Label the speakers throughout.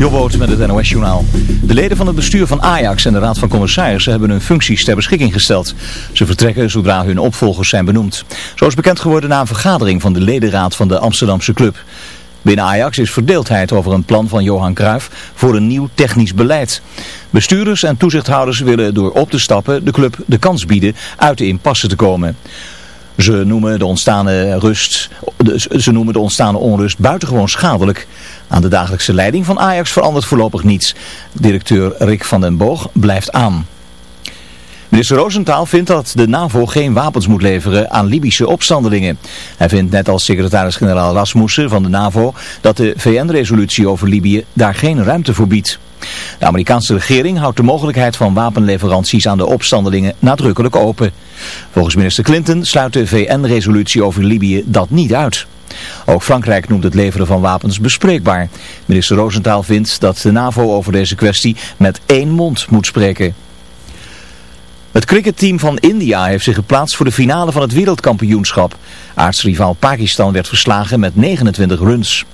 Speaker 1: Jobboot met het NOS Journaal. De leden van het bestuur van Ajax en de Raad van Commissarissen hebben hun functies ter beschikking gesteld. Ze vertrekken zodra hun opvolgers zijn benoemd. Zo is bekend geworden na een vergadering van de ledenraad van de Amsterdamse club. Binnen Ajax is verdeeldheid over een plan van Johan Cruijff voor een nieuw technisch beleid. Bestuurders en toezichthouders willen door op te stappen de club de kans bieden uit de impasse te komen. Ze noemen de ontstane rust, ze noemen de ontstane onrust buitengewoon schadelijk. Aan de dagelijkse leiding van Ajax verandert voorlopig niets. Directeur Rick van den Boog blijft aan. Minister Roosentaal vindt dat de NAVO geen wapens moet leveren aan Libische opstandelingen. Hij vindt net als secretaris-generaal Rasmussen van de NAVO dat de VN-resolutie over Libië daar geen ruimte voor biedt. De Amerikaanse regering houdt de mogelijkheid van wapenleveranties aan de opstandelingen nadrukkelijk open. Volgens minister Clinton sluit de VN-resolutie over Libië dat niet uit. Ook Frankrijk noemt het leveren van wapens bespreekbaar. Minister Roosentaal vindt dat de NAVO over deze kwestie met één mond moet spreken. Het cricketteam van India heeft zich geplaatst voor de finale van het wereldkampioenschap. Aartsrivaal Pakistan werd verslagen met 29 runs.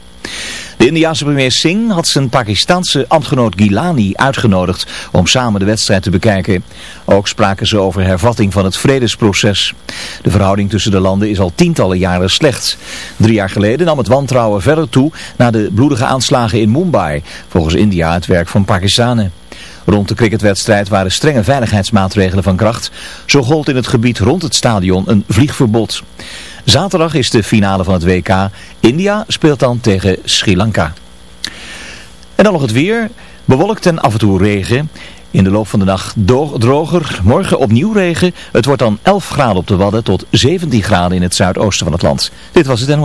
Speaker 1: De Indiaanse premier Singh had zijn Pakistanse ambtgenoot Gilani uitgenodigd om samen de wedstrijd te bekijken. Ook spraken ze over hervatting van het vredesproces. De verhouding tussen de landen is al tientallen jaren slecht. Drie jaar geleden nam het wantrouwen verder toe na de bloedige aanslagen in Mumbai, volgens India het werk van Pakistanen. Rond de cricketwedstrijd waren strenge veiligheidsmaatregelen van kracht. Zo gold in het gebied rond het stadion een vliegverbod. Zaterdag is de finale van het WK. India speelt dan tegen Sri Lanka. En dan nog het weer. Bewolkt en af en toe regen. In de loop van de dag droger. Morgen opnieuw regen. Het wordt dan 11 graden op de Wadden tot 17 graden in het zuidoosten van het land. Dit was het en...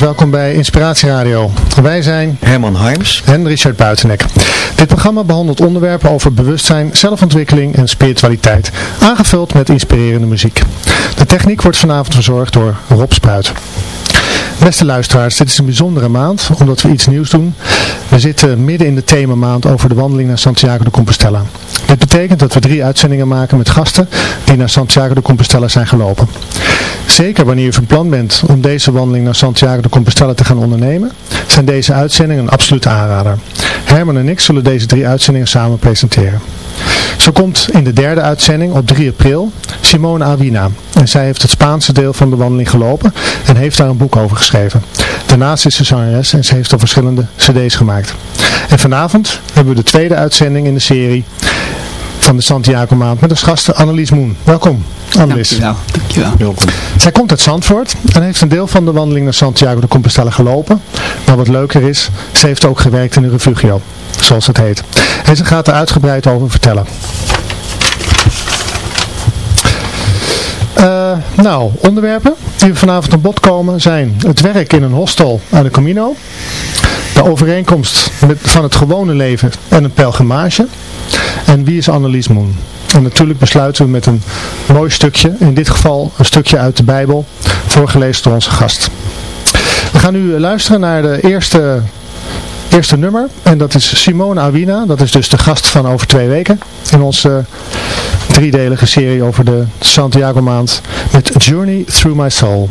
Speaker 2: Welkom bij Inspiratie Radio. Wij zijn
Speaker 3: Herman Harms
Speaker 2: en Richard Buitenek. Dit programma behandelt onderwerpen over bewustzijn, zelfontwikkeling en spiritualiteit, aangevuld met inspirerende muziek. De techniek wordt vanavond verzorgd door Rob Spruit. Beste luisteraars, dit is een bijzondere maand, omdat we iets nieuws doen. We zitten midden in de themamaand over de wandeling naar Santiago de Compostela. Dit betekent dat we drie uitzendingen maken met gasten die naar Santiago de Compostela zijn gelopen. Zeker wanneer u van plan bent om deze wandeling naar Santiago de Compostela te gaan ondernemen, zijn deze uitzendingen een absolute aanrader. Herman en ik zullen deze drie uitzendingen samen presenteren. Zo komt in de derde uitzending op 3 april Simone Awina. En zij heeft het Spaanse deel van de wandeling gelopen en heeft daar een boek over geschreven. Daarnaast is ze zangeres en ze heeft al verschillende cd's gemaakt. En vanavond hebben we de tweede uitzending in de serie van de Santiago Maand met als gasten Annelies Moen. Welkom Annelies.
Speaker 3: Dankjewel. Dankjewel.
Speaker 2: Welkom. Zij komt uit Zandvoort en heeft een deel van de wandeling naar Santiago de Compostela gelopen. Maar wat leuker is, ze heeft ook gewerkt in een refugio, zoals het heet. En ze gaat er uitgebreid over vertellen. Uh, nou, onderwerpen die vanavond aan bod komen zijn het werk in een hostel aan de Camino, de overeenkomst van het gewone leven en een pelgrimage en wie is Annelies Moon. En natuurlijk besluiten we met een mooi stukje, in dit geval een stukje uit de Bijbel, voorgelezen door onze gast. We gaan nu luisteren naar de eerste, eerste nummer. En dat is Simone Awina. Dat is dus de gast van over twee weken. In onze driedelige serie over de Santiago maand. Met Journey Through My Soul.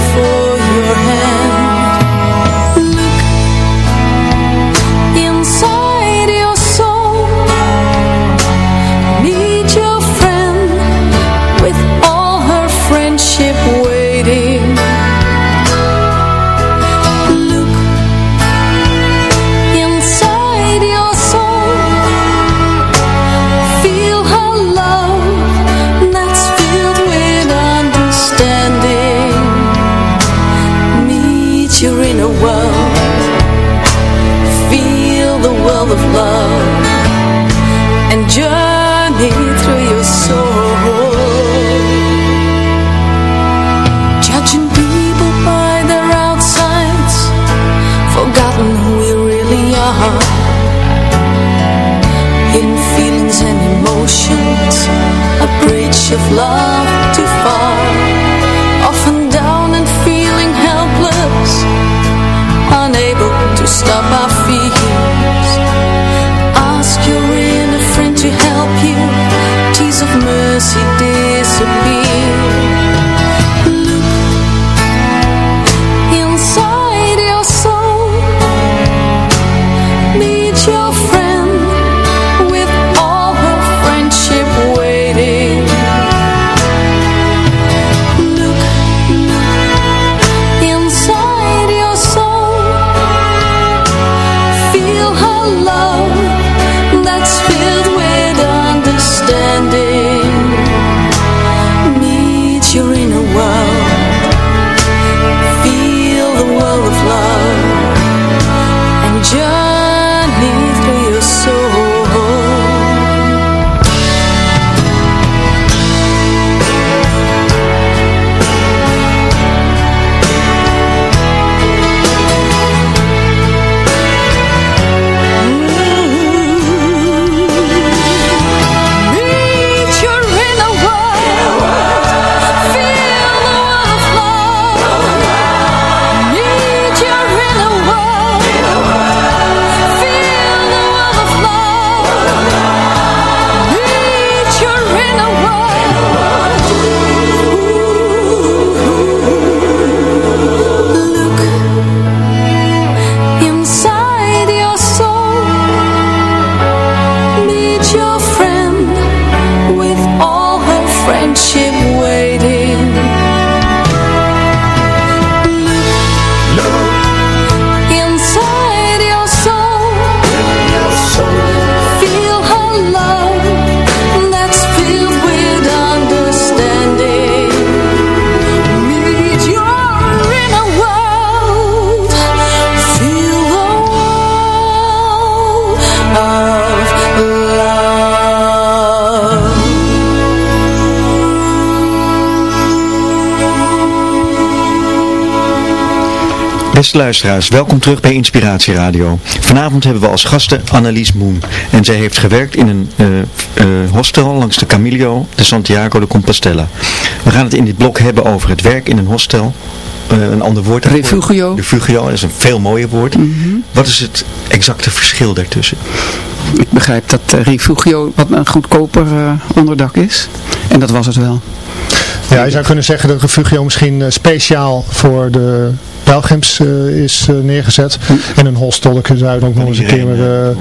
Speaker 4: Beste luisteraars, welkom terug bij Inspiratie Radio. Vanavond hebben we als gasten Annelies Moon. En zij heeft gewerkt in een uh, uh, hostel langs de Camillo de Santiago de Compostela. We gaan het in dit blok hebben over het werk in een hostel. Uh, een ander woord.
Speaker 5: Refugio.
Speaker 4: Refugio is een veel mooier woord. Mm -hmm. Wat is het exacte verschil daartussen?
Speaker 5: Ik begrijp dat refugio wat een goedkoper onderdak is. En dat was het wel.
Speaker 2: Ja, je zou kunnen zeggen dat refugio misschien speciaal voor de pelgrims uh, is uh, neergezet. En een hostel, daar je ook nog eens een keer...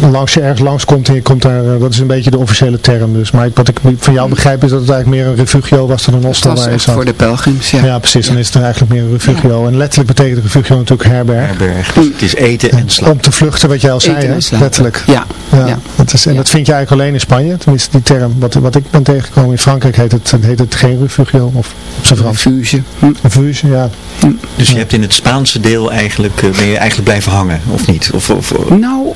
Speaker 2: Langs je ergens langs komt en je komt daar, eh, dat is een beetje de officiële term dus. Maar wat ik van jou begrijp is dat het eigenlijk meer een refugio was dan een hostel waar je
Speaker 5: voor de pelgrims, ja.
Speaker 2: Ja, precies. Dan is het er eigenlijk meer een refugio. En letterlijk betekent refugio natuurlijk herberg.
Speaker 4: Herberg. Dus het is eten en slapen.
Speaker 2: Om te vluchten, wat jij al zei, hè? letterlijk.
Speaker 5: Ja,
Speaker 2: Ja,
Speaker 5: ja.
Speaker 2: Dat is, en
Speaker 5: Ja.
Speaker 2: dat vind je eigenlijk alleen in Spanje, tenminste die term. Wat, wat ik ben tegengekomen in Frankrijk heet het, heet het geen refugio, of op zijn Frans.
Speaker 5: Refuge. Hm.
Speaker 2: Refuge, ja.
Speaker 4: Dus je hebt in het Spaanse deel eigenlijk, eh, ben je eigenlijk blijven hangen, of niet? Of of
Speaker 5: Nou,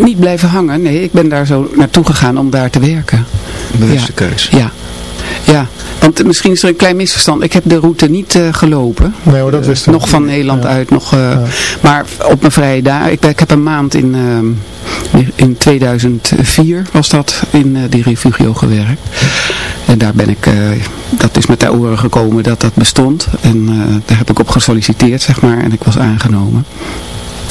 Speaker 5: niet blijven hangen. Nee, ik ben daar zo naartoe gegaan om daar te werken.
Speaker 4: een bewuste
Speaker 5: Ja.
Speaker 4: keus?
Speaker 5: Ja. Ja, want misschien is er een klein misverstand. Ik heb de route niet eh, gelopen.
Speaker 2: Nee hoor, dat wist ik.
Speaker 5: Nog van Nederland
Speaker 2: Ja.
Speaker 5: uit. Nog, eh, Maar op mijn vrije dagen. Ik, ik heb een maand in, ehm, in 2004 was dat in eh, die refugio gewerkt. En daar ben ik, eh, dat is met de oren gekomen dat dat bestond. En eh, daar heb ik op gesolliciteerd, zeg maar. En ik was aangenomen.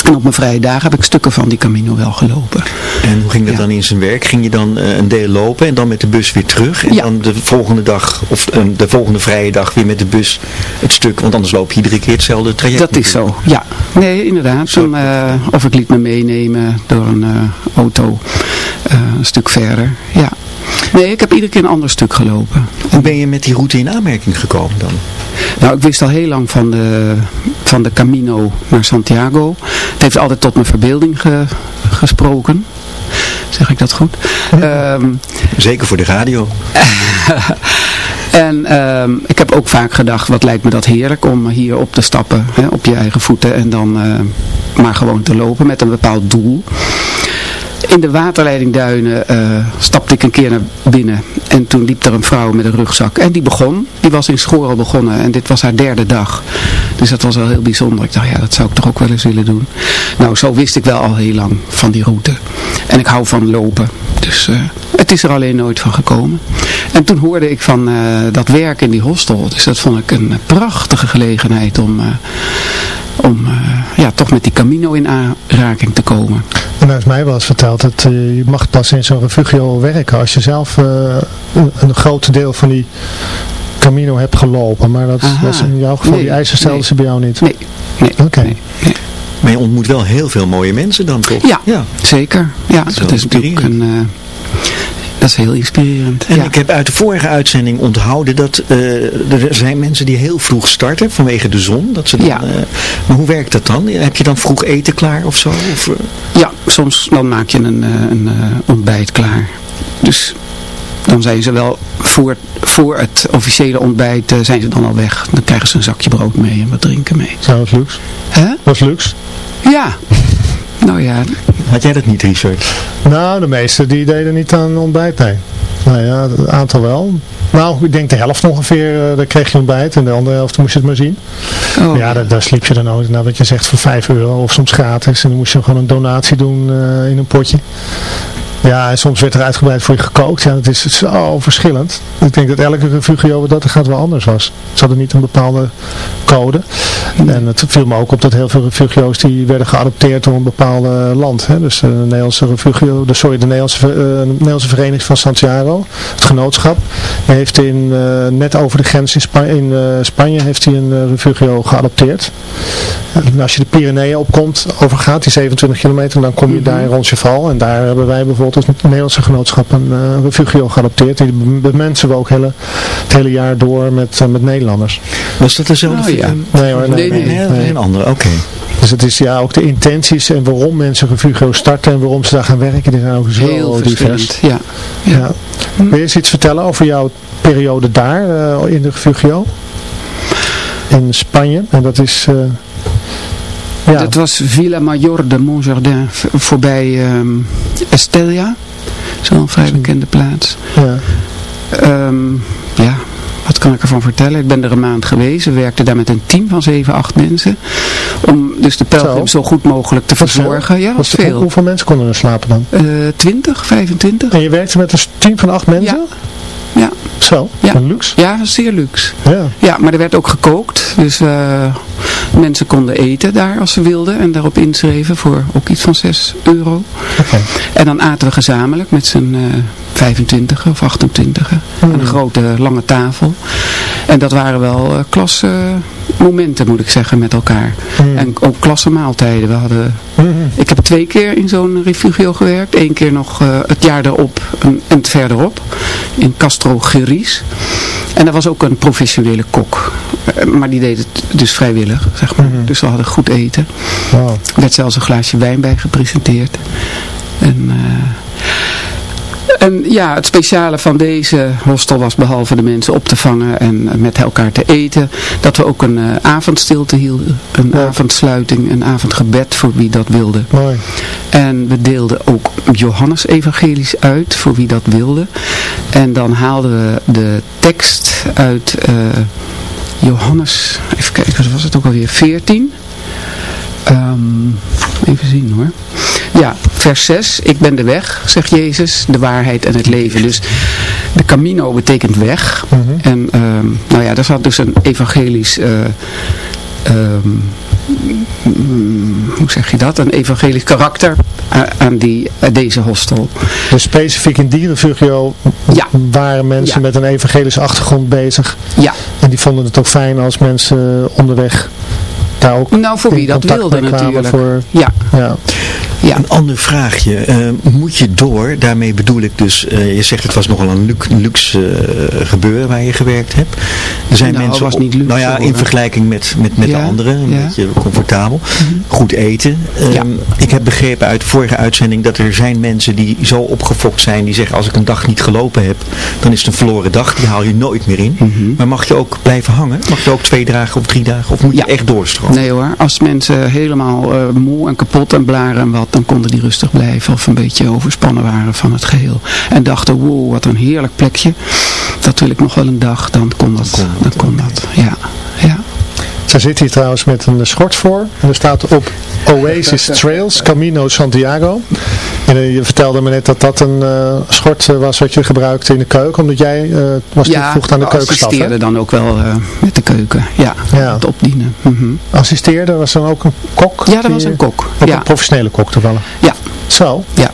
Speaker 5: En op mijn vrije dagen heb ik stukken van die Camino wel gelopen.
Speaker 4: En hoe ging dat
Speaker 5: Ja.
Speaker 4: dan in zijn werk? Ging je dan eh, een deel lopen en dan met de bus weer terug? En
Speaker 5: Ja.
Speaker 4: dan de volgende dag, of eh, de volgende vrije dag weer met de bus het stuk, want anders loop je iedere keer hetzelfde traject.
Speaker 5: Dat is zo, ja. Nee, inderdaad. Dan, eh, of ik liet me meenemen door een auto een stuk verder. Ja. Nee, ik heb iedere keer een ander stuk gelopen.
Speaker 4: Hoe ben je met die route in aanmerking gekomen dan?
Speaker 5: Nou, ik wist al heel lang van de, van de Camino naar Santiago. Het heeft altijd tot mijn verbeelding ge- gesproken. Zeg ik dat goed? Ehm,
Speaker 4: Zeker voor de radio.
Speaker 5: En ehm, ik heb ook vaak gedacht, wat lijkt me dat heerlijk om hier op te stappen, hè, op je eigen voeten en dan eh, maar gewoon te lopen met een bepaald doel. In de waterleidingduinen eh, stapte ik een keer naar binnen en toen liep er een vrouw met een rugzak en die begon, die was in Schorel begonnen en dit was haar derde dag. Dus dat was wel heel bijzonder. Ik dacht, ja dat zou ik toch ook wel eens willen doen. Nou, zo wist ik wel al heel lang van die route. En ik hou van lopen. Dus eh, het is er alleen nooit van gekomen. En toen hoorde ik van eh, dat werk in die hostel. Dus dat vond ik een prachtige gelegenheid om, om eh, ja, toch met die Camino in aanraking te komen.
Speaker 2: En nou is mij wel eens verteld dat eh, je mag pas in zo'n refugio werken als je zelf eh, een, groot deel van die Camino hebt gelopen. Maar dat
Speaker 5: Aha.
Speaker 2: was in jouw geval,
Speaker 5: Nee,
Speaker 2: die eisen stelden
Speaker 5: nee.
Speaker 2: ze bij jou niet.
Speaker 5: Nee, nee,
Speaker 2: Oké.
Speaker 5: nee, nee.
Speaker 4: Maar je ontmoet wel heel veel mooie mensen dan toch?
Speaker 5: Ja,
Speaker 4: ja.
Speaker 5: zeker. Ja, dat is natuurlijk een... dat is heel inspirerend.
Speaker 4: En
Speaker 5: ja.
Speaker 4: ik heb uit de vorige uitzending onthouden dat eh, er zijn mensen die heel vroeg starten vanwege de zon. Dat ze dan,
Speaker 5: Ja.
Speaker 4: eh, maar hoe werkt dat dan? Heb je dan vroeg eten klaar of zo? Of, eh,
Speaker 5: Ja, soms dan maak je een, eh, een ontbijt klaar. Dus dan zijn ze wel voor, voor het officiële ontbijt eh, zijn ze dan al weg. Dan krijgen ze een zakje brood mee en wat drinken mee.
Speaker 2: Dat is luxe.
Speaker 5: Hè?
Speaker 2: Dat is luxe.
Speaker 5: Ja. Nou ja,
Speaker 4: had jij dat niet, Richard?
Speaker 2: Nou, de meesten die deden niet aan ontbijt, nee. Nou ja, het aantal wel. Nou, ik denk de helft ongeveer, eh, daar kreeg je ontbijt. En de andere helft moest je het maar zien.
Speaker 5: oh,
Speaker 2: ja, daar, daar sliep je dan ook, nou wat je zegt, voor 5 euro of soms gratis. En dan moest je gewoon een donatie doen eh, in een potje. Ja, en soms werd er uitgebreid voor je gekookt. Ja, dat is zo verschillend. Ik denk dat elke refugio dat gaat wel anders was. Ze hadden niet een bepaalde code. En het viel me ook op dat heel veel refugio's die werden geadopteerd door een bepaald land. Hè. Dus de Nederlandse refugio, de, sorry, de Nederlandse, eh, de Nederlandse Vereniging van Santiago, het genootschap, heeft in, eh, net over de grens in, Spa in eh, Spanje heeft hij een eh, refugio geadopteerd. En als je de Pyreneeën opkomt, overgaat die 27 kilometer, dan kom je daar in Roncesvalles. En daar hebben wij bijvoorbeeld als Nederlandse genootschap een eh, refugio geadopteerd. Die bemensen we ook hele, het hele jaar door met, eh, met Nederlanders.
Speaker 4: Was dat dezelfde?
Speaker 5: Oh, ja.
Speaker 2: Nee hoor, nee,
Speaker 5: Nee,
Speaker 2: nee,
Speaker 5: nee,
Speaker 2: nee.
Speaker 4: Een andere, oké.
Speaker 2: Dus het is ja ook de intenties en waarom mensen refugio starten en waarom ze daar gaan werken, die zijn ook zo
Speaker 5: heel
Speaker 2: divers.
Speaker 5: verschillend. Ja.
Speaker 2: Ja. Wil je eens iets vertellen over jouw periode daar eh, in de refugio? In Spanje. En dat is... ja,
Speaker 5: Dat was Villa Mayor de Montjardin voorbij ehm Estella. Zo'n vrij bekende plaats.
Speaker 2: ja.
Speaker 5: Ehm, ja, wat kan ik ervan vertellen? Ik ben er een maand geweest. We werkten daar met een team van 7, 8 mensen. Om dus de pelgrims zo, goed mogelijk te verzorgen. Ja, was veel.
Speaker 2: Hoeveel mensen konden er slapen dan?
Speaker 5: Eh 20, 25?
Speaker 2: En je werkte met een team van acht mensen?
Speaker 5: Ja. Ja.
Speaker 2: Zo,
Speaker 5: Ja.
Speaker 2: luxe.
Speaker 5: Ja, zeer luxe.
Speaker 2: Ja.
Speaker 5: Ja, maar er werd ook gekookt. Dus eh, mensen konden eten daar als ze wilden. En daarop inschreven voor ook iets van 6 euro. En dan aten we gezamenlijk met z'n eh 25 of 28 aan een grote lange tafel. En dat waren wel eh klasse momenten moet ik zeggen met elkaar. En ook klasse maaltijden. We hadden, Ik heb twee keer in zo'n refugio gewerkt. Eén keer nog het jaar erop en, en het verderop. In Castro Geries. En er was ook een professionele kok. Eh, Maar die deed het dus vrijwillig, zeg maar. Dus we hadden goed eten.
Speaker 2: Wow.
Speaker 5: Er werd zelfs een glaasje wijn bij gepresenteerd. En, eh, en ja, het speciale van deze hostel was behalve de mensen op te vangen en met elkaar te eten, dat we ook een eh, avondstilte hielden. Een
Speaker 2: Ja.
Speaker 5: avondsluiting, een avondgebed voor wie dat wilde.
Speaker 2: Mooi.
Speaker 5: En we deelden ook Johannes evangelisch uit voor wie dat wilde. En dan haalden we de tekst uit eh, Johannes, even kijken, wat was het ook alweer, 14. Ehm, even zien hoor. Ja, vers 6. Ik ben de weg, zegt Jezus, de waarheid en het leven. Dus de camino betekent weg. En ehm, nou ja, daar zat dus een evangelisch... eh, ehm, hoe zeg je dat? Een evangelisch karakter aan die, aan deze hostel.
Speaker 2: Dus specifiek in die refugio
Speaker 5: Ja.
Speaker 2: waren mensen
Speaker 5: Ja.
Speaker 2: met een evangelische achtergrond bezig.
Speaker 5: Ja,
Speaker 2: En die vonden het ook fijn als mensen onderweg daar ook
Speaker 5: nou voor wie dat wilde natuurlijk.
Speaker 2: Voor,
Speaker 5: Ja,
Speaker 2: ja.
Speaker 5: Ja.
Speaker 4: Een ander vraagje. Eh, moet je door, daarmee bedoel ik dus, eh, je zegt het was nogal een luxe, eh, gebeuren waar je gewerkt hebt. Er zijn
Speaker 5: Nou,
Speaker 4: mensen,
Speaker 5: was niet luxe,
Speaker 4: nou ja, in vergelijking met, met, met de anderen, een
Speaker 5: ja. Mhm.
Speaker 4: beetje comfortabel. Goed eten. Ehm. Ik heb begrepen uit de vorige uitzending dat er zijn mensen die zo opgefokt zijn, die zeggen als ik een dag niet gelopen heb, dan is het een verloren dag, die haal je nooit meer in.
Speaker 5: Mhm.
Speaker 4: Maar mag je ook blijven hangen? Mag je ook twee dagen of drie dagen? Of moet je echt doorstromen?
Speaker 5: Nee hoor, als mensen helemaal moe en kapot en blaren en wat, dan konden die rustig blijven of een beetje overspannen waren van het geheel. En dachten, wow, wat een heerlijk plekje. Dat wil ik nog wel een dag, dan kon dat.
Speaker 4: kon
Speaker 5: Dan kon dat, ja. ja.
Speaker 2: Ze zit hier trouwens met een schort voor. En er staat op Oasis Trails, Camino Santiago. En eh, je vertelde me net dat dat een eh, schort eh, was wat je gebruikte in de keuken. Omdat jij was toegevoegd aan de keukenstaf.
Speaker 5: assisteerden dan ook wel met de keuken. Ja,
Speaker 2: Ja.
Speaker 5: het opdienen. Mhm.
Speaker 2: Assisteerde, was dan ook een kok?
Speaker 5: Ja, dat was een kok.
Speaker 2: Ook
Speaker 5: Ja,
Speaker 2: een professionele kok toevallig.
Speaker 5: ja,
Speaker 2: Zo.
Speaker 5: ja.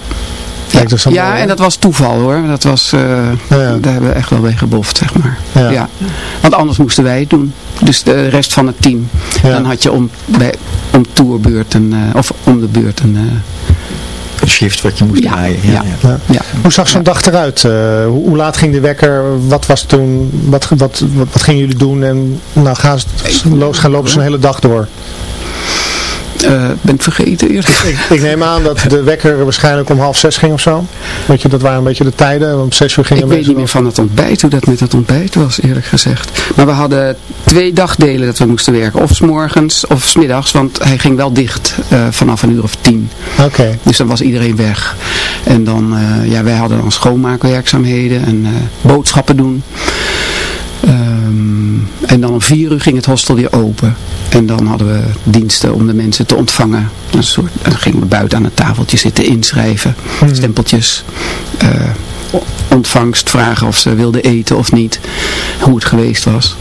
Speaker 2: Dus
Speaker 5: Ja, ja, en dat was toeval hoor. Dat was,
Speaker 2: Ja.
Speaker 5: Daar hebben we echt wel mee geboft, zeg maar.
Speaker 2: Ja.
Speaker 5: Ja. Want anders moesten wij het doen. Dus de rest van het team.
Speaker 2: Ja.
Speaker 5: Dan had je om, bij, om tourbeurt een, of om de beurt een... eh,
Speaker 4: Een shift wat je moest
Speaker 5: Ja,
Speaker 4: draaien.
Speaker 5: ja.
Speaker 2: Ja.
Speaker 5: ja.
Speaker 2: Hoe zag zo'n dag eruit? Eh, hoe, hoe laat ging de wekker? Wat was toen? Wat, wat, wat, wat gingen jullie doen? En nou gaan, gaan lopen ze een hele dag door.
Speaker 5: Eh, ben ik vergeten eerst.
Speaker 2: Ik, ik neem aan dat de wekker waarschijnlijk om half zes ging of zo. Weet je, dat waren een beetje de tijden. Om zes uur gingen
Speaker 5: Ik weet niet meer van het ontbijt, hoe dat met het ontbijt was, eerlijk gezegd. Maar we hadden twee dagdelen dat we moesten werken. Of s morgens of s middags, want hij ging wel dicht eh, vanaf een uur of tien.
Speaker 2: Oké.
Speaker 5: Dus dan was iedereen weg. En dan, eh, ja, wij hadden dan schoonmaakwerkzaamheden en boodschappen doen. Ehm, en dan om vier uur ging het hostel weer open. En dan hadden we diensten om de mensen te ontvangen. Een soort, dan gingen we buiten aan het tafeltje zitten inschrijven. Stempeltjes. eh, ontvangst vragen of ze wilden eten of niet. Hoe het geweest was.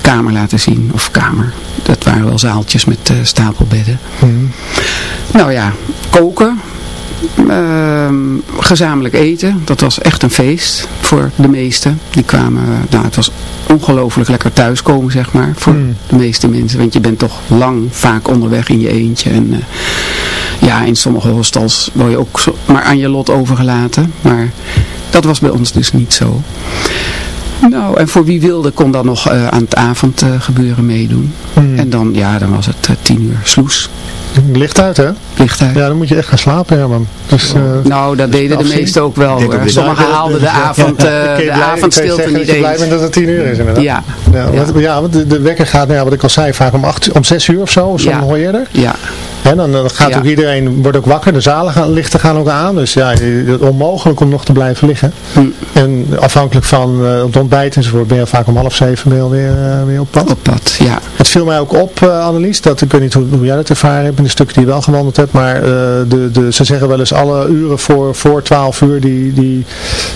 Speaker 5: Kamer laten zien. Of kamer. Dat waren wel zaaltjes met eh, stapelbedden. Nou ja, koken. Ehm, gezamenlijk eten. Dat was echt een feest voor de meesten. Die kwamen, nou het was ongelooflijk lekker thuiskomen zeg maar. Voor
Speaker 2: Mm.
Speaker 5: de meeste mensen. Want je bent toch lang vaak onderweg in je eentje. En eh, ja, in sommige hostels word je ook zo, maar aan je lot overgelaten. Maar dat was bij ons dus niet zo. Nou, en voor wie wilde kon dan nog eh, aan het avondgebeuren meedoen.
Speaker 2: Hmm.
Speaker 5: En dan, ja, dan was het eh, tien uur sloes.
Speaker 2: Licht uit, hè?
Speaker 5: Licht uit.
Speaker 2: Ja, dan moet je echt gaan slapen, Herman. Dus, eh,
Speaker 5: Nou, dat deden de meesten ook wel.
Speaker 4: Ik dit.
Speaker 5: Sommigen haalden de, avond,
Speaker 2: ja.
Speaker 5: eh,
Speaker 2: Ik ben
Speaker 5: de
Speaker 2: ik
Speaker 5: avondstilte
Speaker 2: zeggen
Speaker 5: niet
Speaker 2: dat je blij
Speaker 5: eens.
Speaker 2: bent dat het tien uur is, inderdaad.
Speaker 5: Ja,
Speaker 2: Ja, want, ja, want de, de wekker gaat, nou ja, wat ik al zei, vaak om, acht, om zes uur of zo, soms
Speaker 5: Ja.
Speaker 2: nog eerder.
Speaker 5: ja.
Speaker 2: En dan, dan gaat
Speaker 5: Ja.
Speaker 2: ook iedereen, wordt ook wakker, de zalen gaan, lichten gaan ook aan. Dus ja, het onmogelijk om nog te blijven liggen.
Speaker 5: Hm.
Speaker 2: En afhankelijk van eh, het ontbijt enzovoort ben je vaak om half zeven alweer eh, weer op pad.
Speaker 5: Op pad, ja.
Speaker 2: Het viel mij ook op, eh, Annelies, dat ik weet niet hoe, hoe jij dat ervaren hebt in de stukken die je wel gewandeld hebt, maar de, de, ze zeggen wel eens alle uren voor, voor 12 uur, die, die,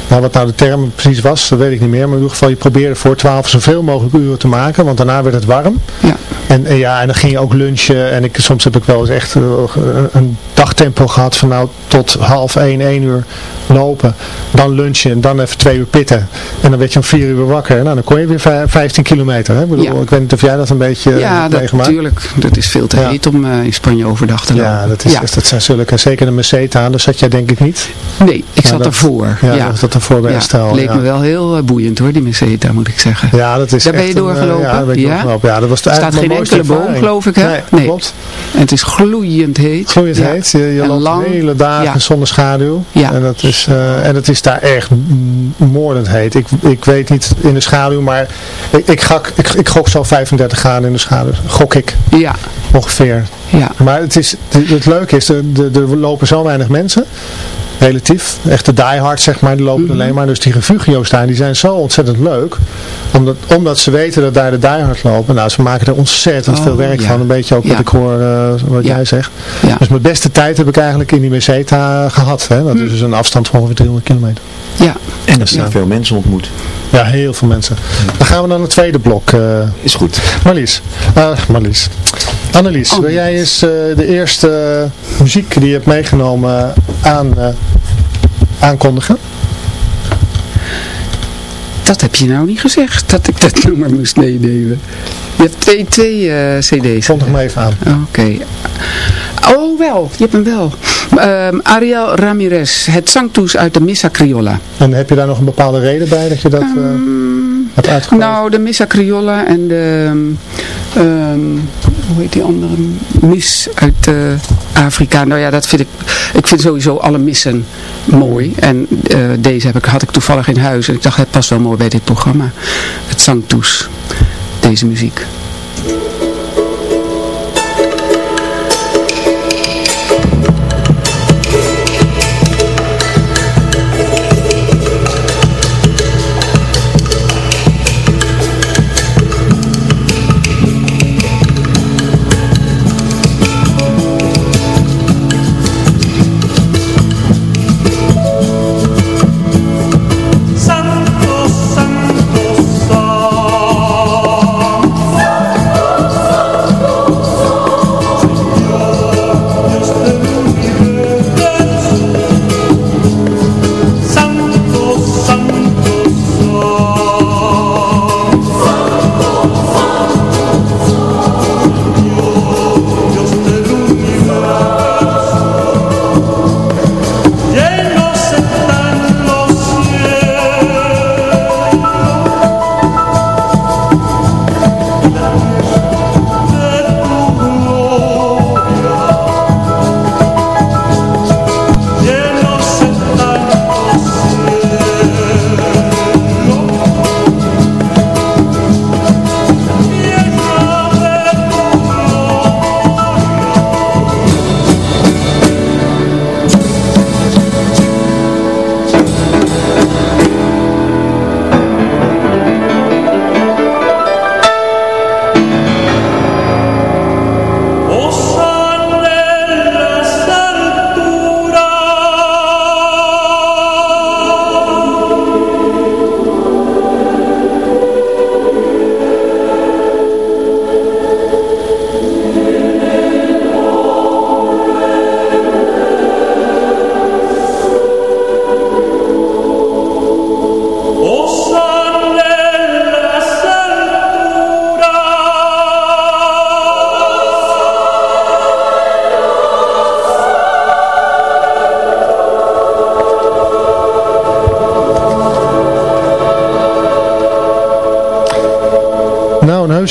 Speaker 2: nou wat nou de term precies was, dat weet ik niet meer, maar in ieder geval je probeerde voor 12 zoveel mogelijk uren te maken, want daarna werd het warm.
Speaker 5: Ja.
Speaker 2: En, en ja, en dan ging je ook lunchen en ik, soms heb ik wel eens echt eh, een, een dagtempo gehad van nou tot half 1, 1 uur lopen, dan lunchen en dan even twee uur pitten. En dan werd je om 4 uur wakker. Nou, dan kon je weer vij- 15 kilometer. Hè? Ik, bedoel,
Speaker 5: Ja.
Speaker 2: ik weet niet of jij dat een beetje eh,
Speaker 5: Ja,
Speaker 2: meegemaakt.
Speaker 5: natuurlijk. Dat is veel te
Speaker 2: Ja.
Speaker 5: heet om eh, in Spanje overdag te lopen.
Speaker 2: Ja, dat, is, dat zijn zulke, zeker de Meseta, daar zat jij denk ik niet.
Speaker 5: Nee, ik
Speaker 2: Ja,
Speaker 5: zat ervoor.
Speaker 2: Ja,
Speaker 5: Ja,
Speaker 2: dat ervoor bij
Speaker 5: Ja,
Speaker 2: Estelle.
Speaker 5: leek
Speaker 2: ja.
Speaker 5: me wel heel eh, boeiend hoor, die Meseta moet ik zeggen.
Speaker 2: Ja, dat is
Speaker 5: Daar ben je
Speaker 2: een, eh,
Speaker 5: doorgelopen?
Speaker 2: ja, daar ben ik
Speaker 5: Ja?
Speaker 2: doorgelopen. Ja, dat was de,
Speaker 5: staat geen enkele boom, geloof ik, hè?
Speaker 2: Nee,
Speaker 5: Nee.
Speaker 2: klopt.
Speaker 5: En het is gloeiend heet.
Speaker 2: Gloeiend
Speaker 5: Ja.
Speaker 2: heet. Je, je loopt
Speaker 5: lang.
Speaker 2: hele dagen
Speaker 5: Ja.
Speaker 2: zonder schaduw.
Speaker 5: Ja.
Speaker 2: En, dat is, eh, en het is daar echt moordend heet. Ik, ik weet niet in de schaduw, maar ik, ik, gok, ik, ik gok zo 35 graden in de schaduw. Gok ik
Speaker 5: Ja,
Speaker 2: ongeveer.
Speaker 5: ja.
Speaker 2: Maar het, is, het, het leuke is, er, er lopen zo weinig mensen. Relatief. Echt de diehards zeg maar, die lopen
Speaker 5: Mhm.
Speaker 2: alleen maar. Dus die refugio's daar, die zijn zo ontzettend leuk. Omdat, omdat ze weten dat daar de diehards lopen. Nou, ze maken er ontzettend
Speaker 5: Oh,
Speaker 2: veel werk
Speaker 5: ja.
Speaker 2: van. Een beetje ook wat ik hoor, eh, wat
Speaker 5: Ja.
Speaker 2: jij zegt.
Speaker 5: Ja.
Speaker 2: Dus mijn beste tijd heb ik eigenlijk in die Meseta gehad. Hè? Dat
Speaker 5: Mhm.
Speaker 2: is dus een afstand van ongeveer 300 kilometer.
Speaker 5: ja.
Speaker 4: En er zijn
Speaker 2: Ja.
Speaker 4: veel mensen ontmoet.
Speaker 2: Ja, heel veel mensen. Dan gaan we naar het tweede blok. eh,
Speaker 4: Is goed.
Speaker 2: Marlies. Eh, Marlies. Annelies, wil jij eens eh, de eerste muziek die je hebt meegenomen aan, eh, aankondigen?
Speaker 5: Dat heb je nou niet gezegd, dat ik dat nummer moest meenemen. Je hebt twee, twee eh, cd's.
Speaker 2: Vond hem even aan.
Speaker 5: Oké. Oh, wel. Je hebt hem wel. Ehm, Ariel Ramirez, het zangtoes uit de Missa Criolla.
Speaker 2: En heb je daar nog een bepaalde reden bij dat je dat eh hebt uitgekozen?
Speaker 5: Nou, de Missa Criolla en de, ehm, ehm, hoe heet die andere, mis uit eh, Afrika. Nou ja, dat vind ik, ik vind sowieso alle missen mooi. En eh, deze heb ik, had ik toevallig in huis en ik dacht, het past wel mooi bij dit programma. Het zangtoes, deze muziek.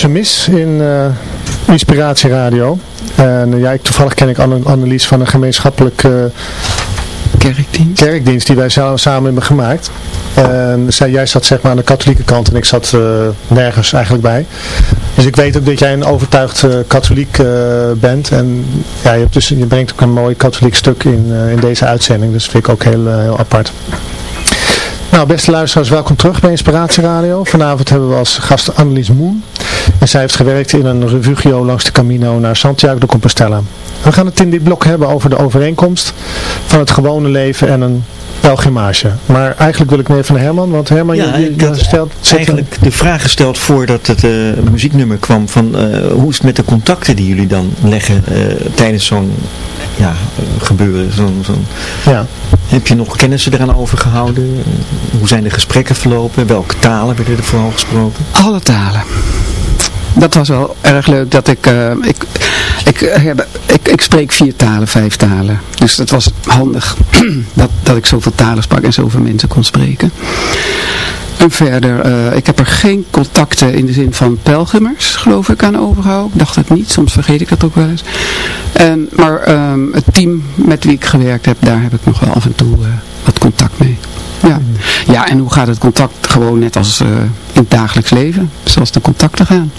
Speaker 2: Mis in eh Inspiratie Radio. En eh, ja, ik, toevallig ken ik Anne, Annelies van een gemeenschappelijk eh,
Speaker 5: Kerkdienst.
Speaker 2: kerkdienst die wij sa- samen hebben gemaakt. En zij, jij zat zeg maar aan de katholieke kant en ik zat nergens eigenlijk bij. Dus ik weet ook dat jij een overtuigd katholiek bent. En ja, je, hebt dus, je brengt ook een mooi katholiek stuk in, in deze uitzending. Dus dat vind ik ook heel, heel apart. Nou, beste luisteraars, welkom terug bij Inspiratie Radio. Vanavond hebben we als gast Annelies Moen. En zij heeft gewerkt in een refugio langs de Camino naar Santiago de Compostela. We gaan het in dit blok hebben over de overeenkomst van het gewone leven en een pelgrimage. Maar eigenlijk wil ik meer van Herman, want Herman,
Speaker 4: ja,
Speaker 2: je, je stelt...
Speaker 4: Eigenlijk de vraag gesteld voordat het uh, muzieknummer kwam van uh, hoe is het met de contacten die jullie dan leggen uh, tijdens zo'n ja, gebeuren? Zo'n, zo'n...
Speaker 2: Ja.
Speaker 4: Heb je nog kennissen eraan overgehouden? Hoe zijn de gesprekken verlopen? Welke talen werden er vooral gesproken?
Speaker 5: Alle talen dat was wel erg leuk dat ik, uh, ik, ik, heb, ik, ik spreek vier talen, vijf talen. Dus dat was handig dat, dat ik zoveel talen sprak en zoveel mensen kon spreken. En verder, uh, ik heb er geen contacten in de zin van pelgrimers, geloof ik, aan overgehouden. Ik dacht het niet, soms vergeet ik dat ook wel eens. En, maar um, het team met wie ik gewerkt heb, daar heb ik nog wel af en toe wat contact mee. Ja. ja, en hoe gaat het contact gewoon net als uh, in het dagelijks leven, zoals de contacten gaan.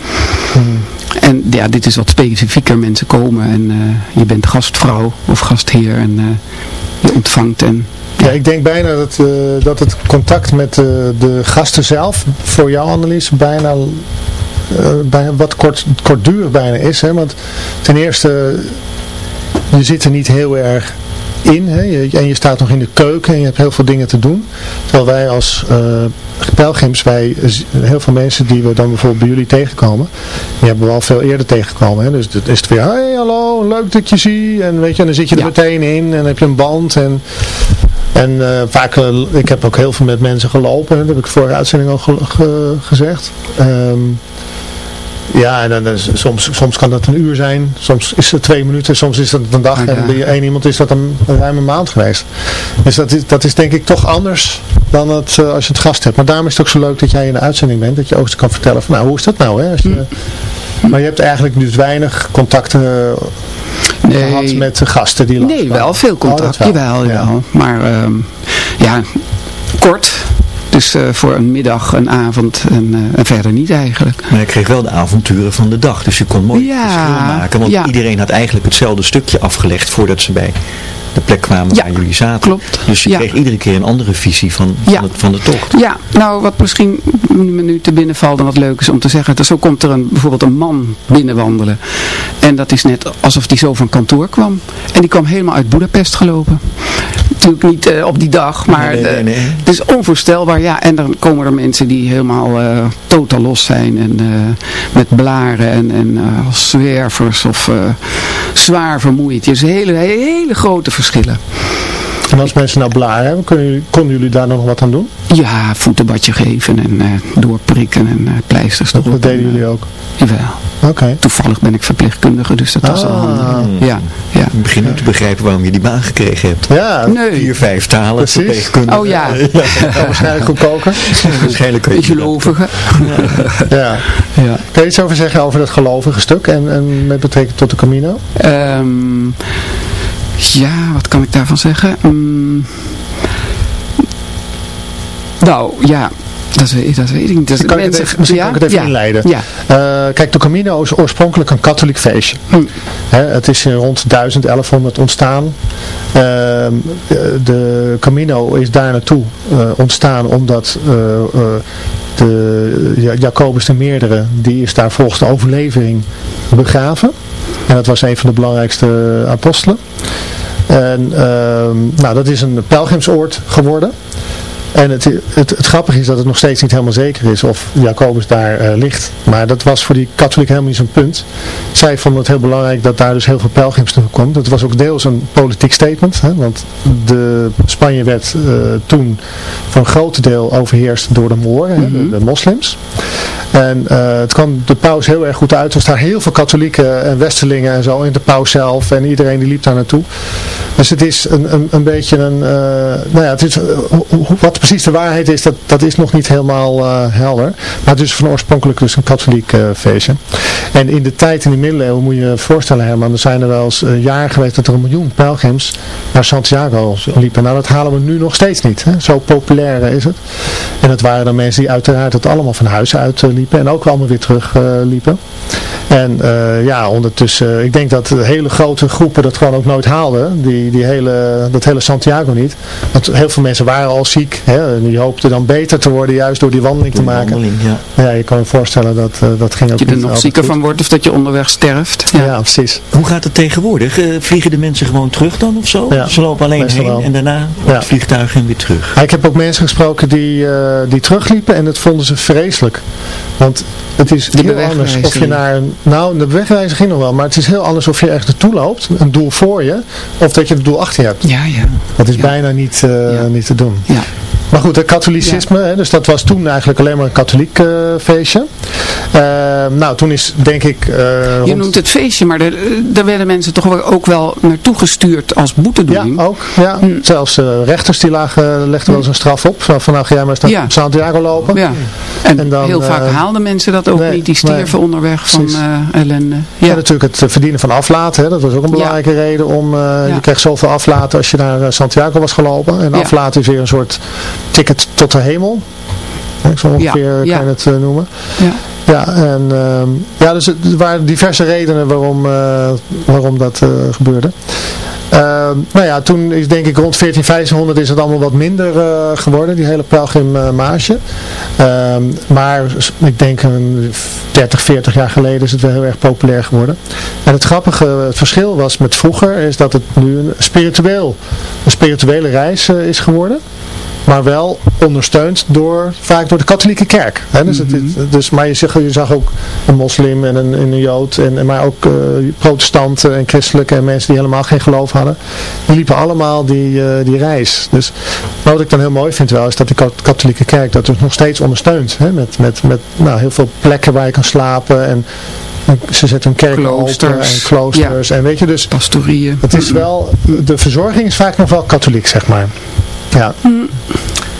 Speaker 2: Hmm.
Speaker 5: En ja, dit is wat specifieker. Mensen komen en uh, je bent gastvrouw of gastheer en uh, je ontvangt en...
Speaker 2: Ja, ja ik denk bijna dat, dat het contact met de gasten zelf voor jou Annelies bijna, bijna wat kort, kortdurig bijna is. Hè? Want ten eerste, je zit er niet heel erg in. Hè? en je staat nog in de keuken en je hebt heel veel dingen te doen. Terwijl wij als uh, pelgrims, wij, heel veel mensen die we dan bijvoorbeeld bij jullie tegenkomen, die hebben we al veel eerder tegengekomen. Hè? Dus dan is het weer, hey hallo, leuk dat je zie. En weet je, en dan zit je er ja. meteen in en dan heb je een band en... En uh, vaak, uh, ik heb ook heel veel met mensen gelopen, dat heb ik vorige uitzending al ge ge gezegd. Um, ja, en dan, soms, soms kan dat een uur zijn, soms is het twee minuten, soms is dat een dag. Ah. En bij één iemand is dat een, een ruime maand geweest. Dus dat is, dat is denk ik toch anders dan het, uh, als je het gast hebt. Maar daarom is het ook zo leuk dat jij in de uitzending bent, dat je ook eens kan vertellen van nou, hoe is dat nou? Hè? Als je, maar je hebt eigenlijk dus weinig contacten nee. gehad met de gasten die
Speaker 5: Nee, wel veel contact, oh, wel. jawel, ja. Maar um, ja, kort dus uh, voor een middag, een avond en, uh, en, verder niet eigenlijk.
Speaker 4: Maar je kreeg wel de avonturen van de dag. Dus je kon mooi ja, verschil maken. Want ja. iedereen had eigenlijk hetzelfde stukje afgelegd voordat ze bij de plek kwamen
Speaker 5: ja,
Speaker 4: waar jullie zaten.
Speaker 5: klopt.
Speaker 4: Dus je
Speaker 5: ja.
Speaker 4: kreeg iedere keer een andere visie van,
Speaker 5: ja.
Speaker 4: van, het, van de tocht.
Speaker 5: Ja, nou wat misschien me nu te binnen valt en wat leuk is om te zeggen. Dus zo komt er een, bijvoorbeeld een man binnenwandelen. En dat is net alsof die zo van kantoor kwam. En die kwam helemaal uit Budapest gelopen. Natuurlijk niet uh, op die dag, maar
Speaker 4: nee, nee, nee.
Speaker 5: Uh, het is onvoorstelbaar. Ja, en dan komen er mensen die helemaal uh, totaal los zijn. En met blaren en, en als zwervers of zwaar vermoeid. Dus hele, hele grote verschillen.
Speaker 2: En als mensen nou blaar hebben, konden, konden jullie daar nog wat aan doen?
Speaker 5: Ja, voetenbadje geven en uh, doorprikken en uh, pleisters
Speaker 2: dat, dat deden jullie ook?
Speaker 5: Jawel.
Speaker 2: Okay.
Speaker 5: Toevallig ben ik verpleegkundige, dus dat was
Speaker 2: ah.
Speaker 5: al handig. Ja, ja.
Speaker 4: Ik begin nu te begrijpen waarom je die baan gekregen hebt.
Speaker 2: Ja.
Speaker 5: Nee.
Speaker 4: Vier, vijf talen,
Speaker 2: Precies.
Speaker 4: verpleegkundige.
Speaker 5: Oh ja.
Speaker 2: ja. waarschijnlijk goed koken.
Speaker 4: waarschijnlijk kun je
Speaker 5: Gelovige.
Speaker 2: Ja. ja.
Speaker 5: ja.
Speaker 2: Kun je iets over zeggen over dat gelovige stuk en, en met betrekking tot de Camino?
Speaker 5: Um, ja, wat kan ik daarvan zeggen? Um, nou, ja, dat weet, dat weet ik niet.
Speaker 2: Kan
Speaker 5: mensen,
Speaker 2: even, misschien
Speaker 5: ja?
Speaker 2: kan ik het even
Speaker 5: ja.
Speaker 2: inleiden.
Speaker 5: Ja.
Speaker 2: Uh, kijk, de Camino is oorspronkelijk een katholiek feestje.
Speaker 5: Hm.
Speaker 2: He, het is rond 1000, 1100 ontstaan. Uh, de Camino is daar naartoe uh, ontstaan omdat uh, de Jacobus de Meerdere, die is daar volgens de overlevering begraven. En dat was een van de belangrijkste apostelen. En nou, dat is een pelgrimsoord geworden. En het, het, het grappige is dat het nog steeds niet helemaal zeker is of Jacobus daar uh, ligt. Maar dat was voor die katholiek helemaal niet zo'n punt. Zij vonden het heel belangrijk dat daar dus heel veel pelgrims naartoe komt. Dat was ook deels een politiek statement. Hè, want de Spanje werd uh, toen voor een groot deel overheerst door de Mooren, mm -hmm. hè, de, de, moslims. En uh, het kwam de paus heel erg goed uit. Er was daar heel veel katholieken en westerlingen en zo. En de paus zelf en iedereen die liep daar naartoe. Dus het is een, een, een beetje een, nou ja, het is, wat precies de waarheid is, dat, dat is nog niet helemaal helder. Maar het is van oorspronkelijk dus een katholiek feestje. En in de tijd in de middeleeuwen moet je je voorstellen Herman, er zijn er wel eens jaar geweest dat er een miljoen pelgrims naar Santiago liepen. Nou dat halen we nu nog steeds niet. Hè? Zo populair is het. En het waren dan mensen die uiteraard het allemaal van huis uit liepen en ook allemaal weer terug liepen. En ja, ondertussen, ik denk dat hele grote groepen dat gewoon ook nooit haalden. Die, die hele, dat hele Santiago niet. Want heel veel mensen waren al ziek. Hè, en die hoopten dan beter te worden juist door die wandeling te maken. Wandeling, ja. ja, je kan je voorstellen dat uh, dat ging ook
Speaker 5: Dat je er nog zieker van wordt of dat je onderweg sterft.
Speaker 2: Ja, ja precies.
Speaker 4: Hoe gaat het tegenwoordig? Uh, vliegen de mensen gewoon terug dan of zo? Ja, Ze lopen alleen heen wel. en daarna ja. het vliegtuig en weer terug.
Speaker 2: ik heb ook mensen gesproken die, die terugliepen en dat vonden ze vreselijk. Want het is heel anders of je naar een nou, de wegwijzer ging nog wel, maar het is heel anders of je ergens naartoe loopt, een doel voor je, of dat je het doel achter je hebt.
Speaker 5: Ja, ja.
Speaker 2: Dat is bijna niet, uh, niet te doen.
Speaker 5: Ja.
Speaker 2: Maar goed, het katholicisme, hè, dus dat was toen eigenlijk alleen maar een katholiek uh, feestje. Uh, nou, toen is denk ik... Uh,
Speaker 5: Je noemt het feestje, maar daar werden mensen toch ook wel naartoe gestuurd als boetedoening.
Speaker 2: Ja, ook. Ja. Hm. Zelfs rechters die lagen, legden wel eens een straf op. Van nou ga jij maar naar ja. Santiago lopen.
Speaker 5: Ja. En, dan, heel vaak haalden mensen dat ook niet. Die stierven onderweg van ellende.
Speaker 2: Ja. ja. natuurlijk het verdienen van aflaten. Hè, dat was ook een belangrijke reden om... Je kreeg zoveel aflaten als je naar Santiago was gelopen. En aflaten is weer een soort ticket tot de hemel. Ik zal ongeveer ja, kan het uh, noemen.
Speaker 5: Ja.
Speaker 2: Ja, en uh, ja, dus er waren diverse redenen waarom, uh, waarom dat uh, gebeurde. Ehm, nou ja, toen is denk ik rond 14, 1500 is het allemaal wat minder geworden, die hele pelgrimage. Ehm, maar ik denk een 30, 40 jaar geleden is het wel heel erg populair geworden. En het grappige het verschil was met vroeger, is dat het nu een, spiritueel, een spirituele reis is geworden maar wel ondersteund door, vaak door de katholieke kerk. Hè? Dus, het, mhm. dus, maar je zag, je zag ook een moslim en een, een jood, en, maar ook uh, protestanten en christelijke en mensen die helemaal geen geloof hadden. Die liepen allemaal die, uh, die reis. Dus wat ik dan heel mooi vind wel, is dat de katholieke kerk dat dus nog steeds ondersteunt. Hè? Met, met, met nou, heel veel plekken waar je kan slapen en ze zetten een kerk open en kloosters en weet je dus.
Speaker 5: Pastorieën.
Speaker 2: Het is wel, de verzorging is vaak nog wel katholiek zeg maar. Ja. Mm.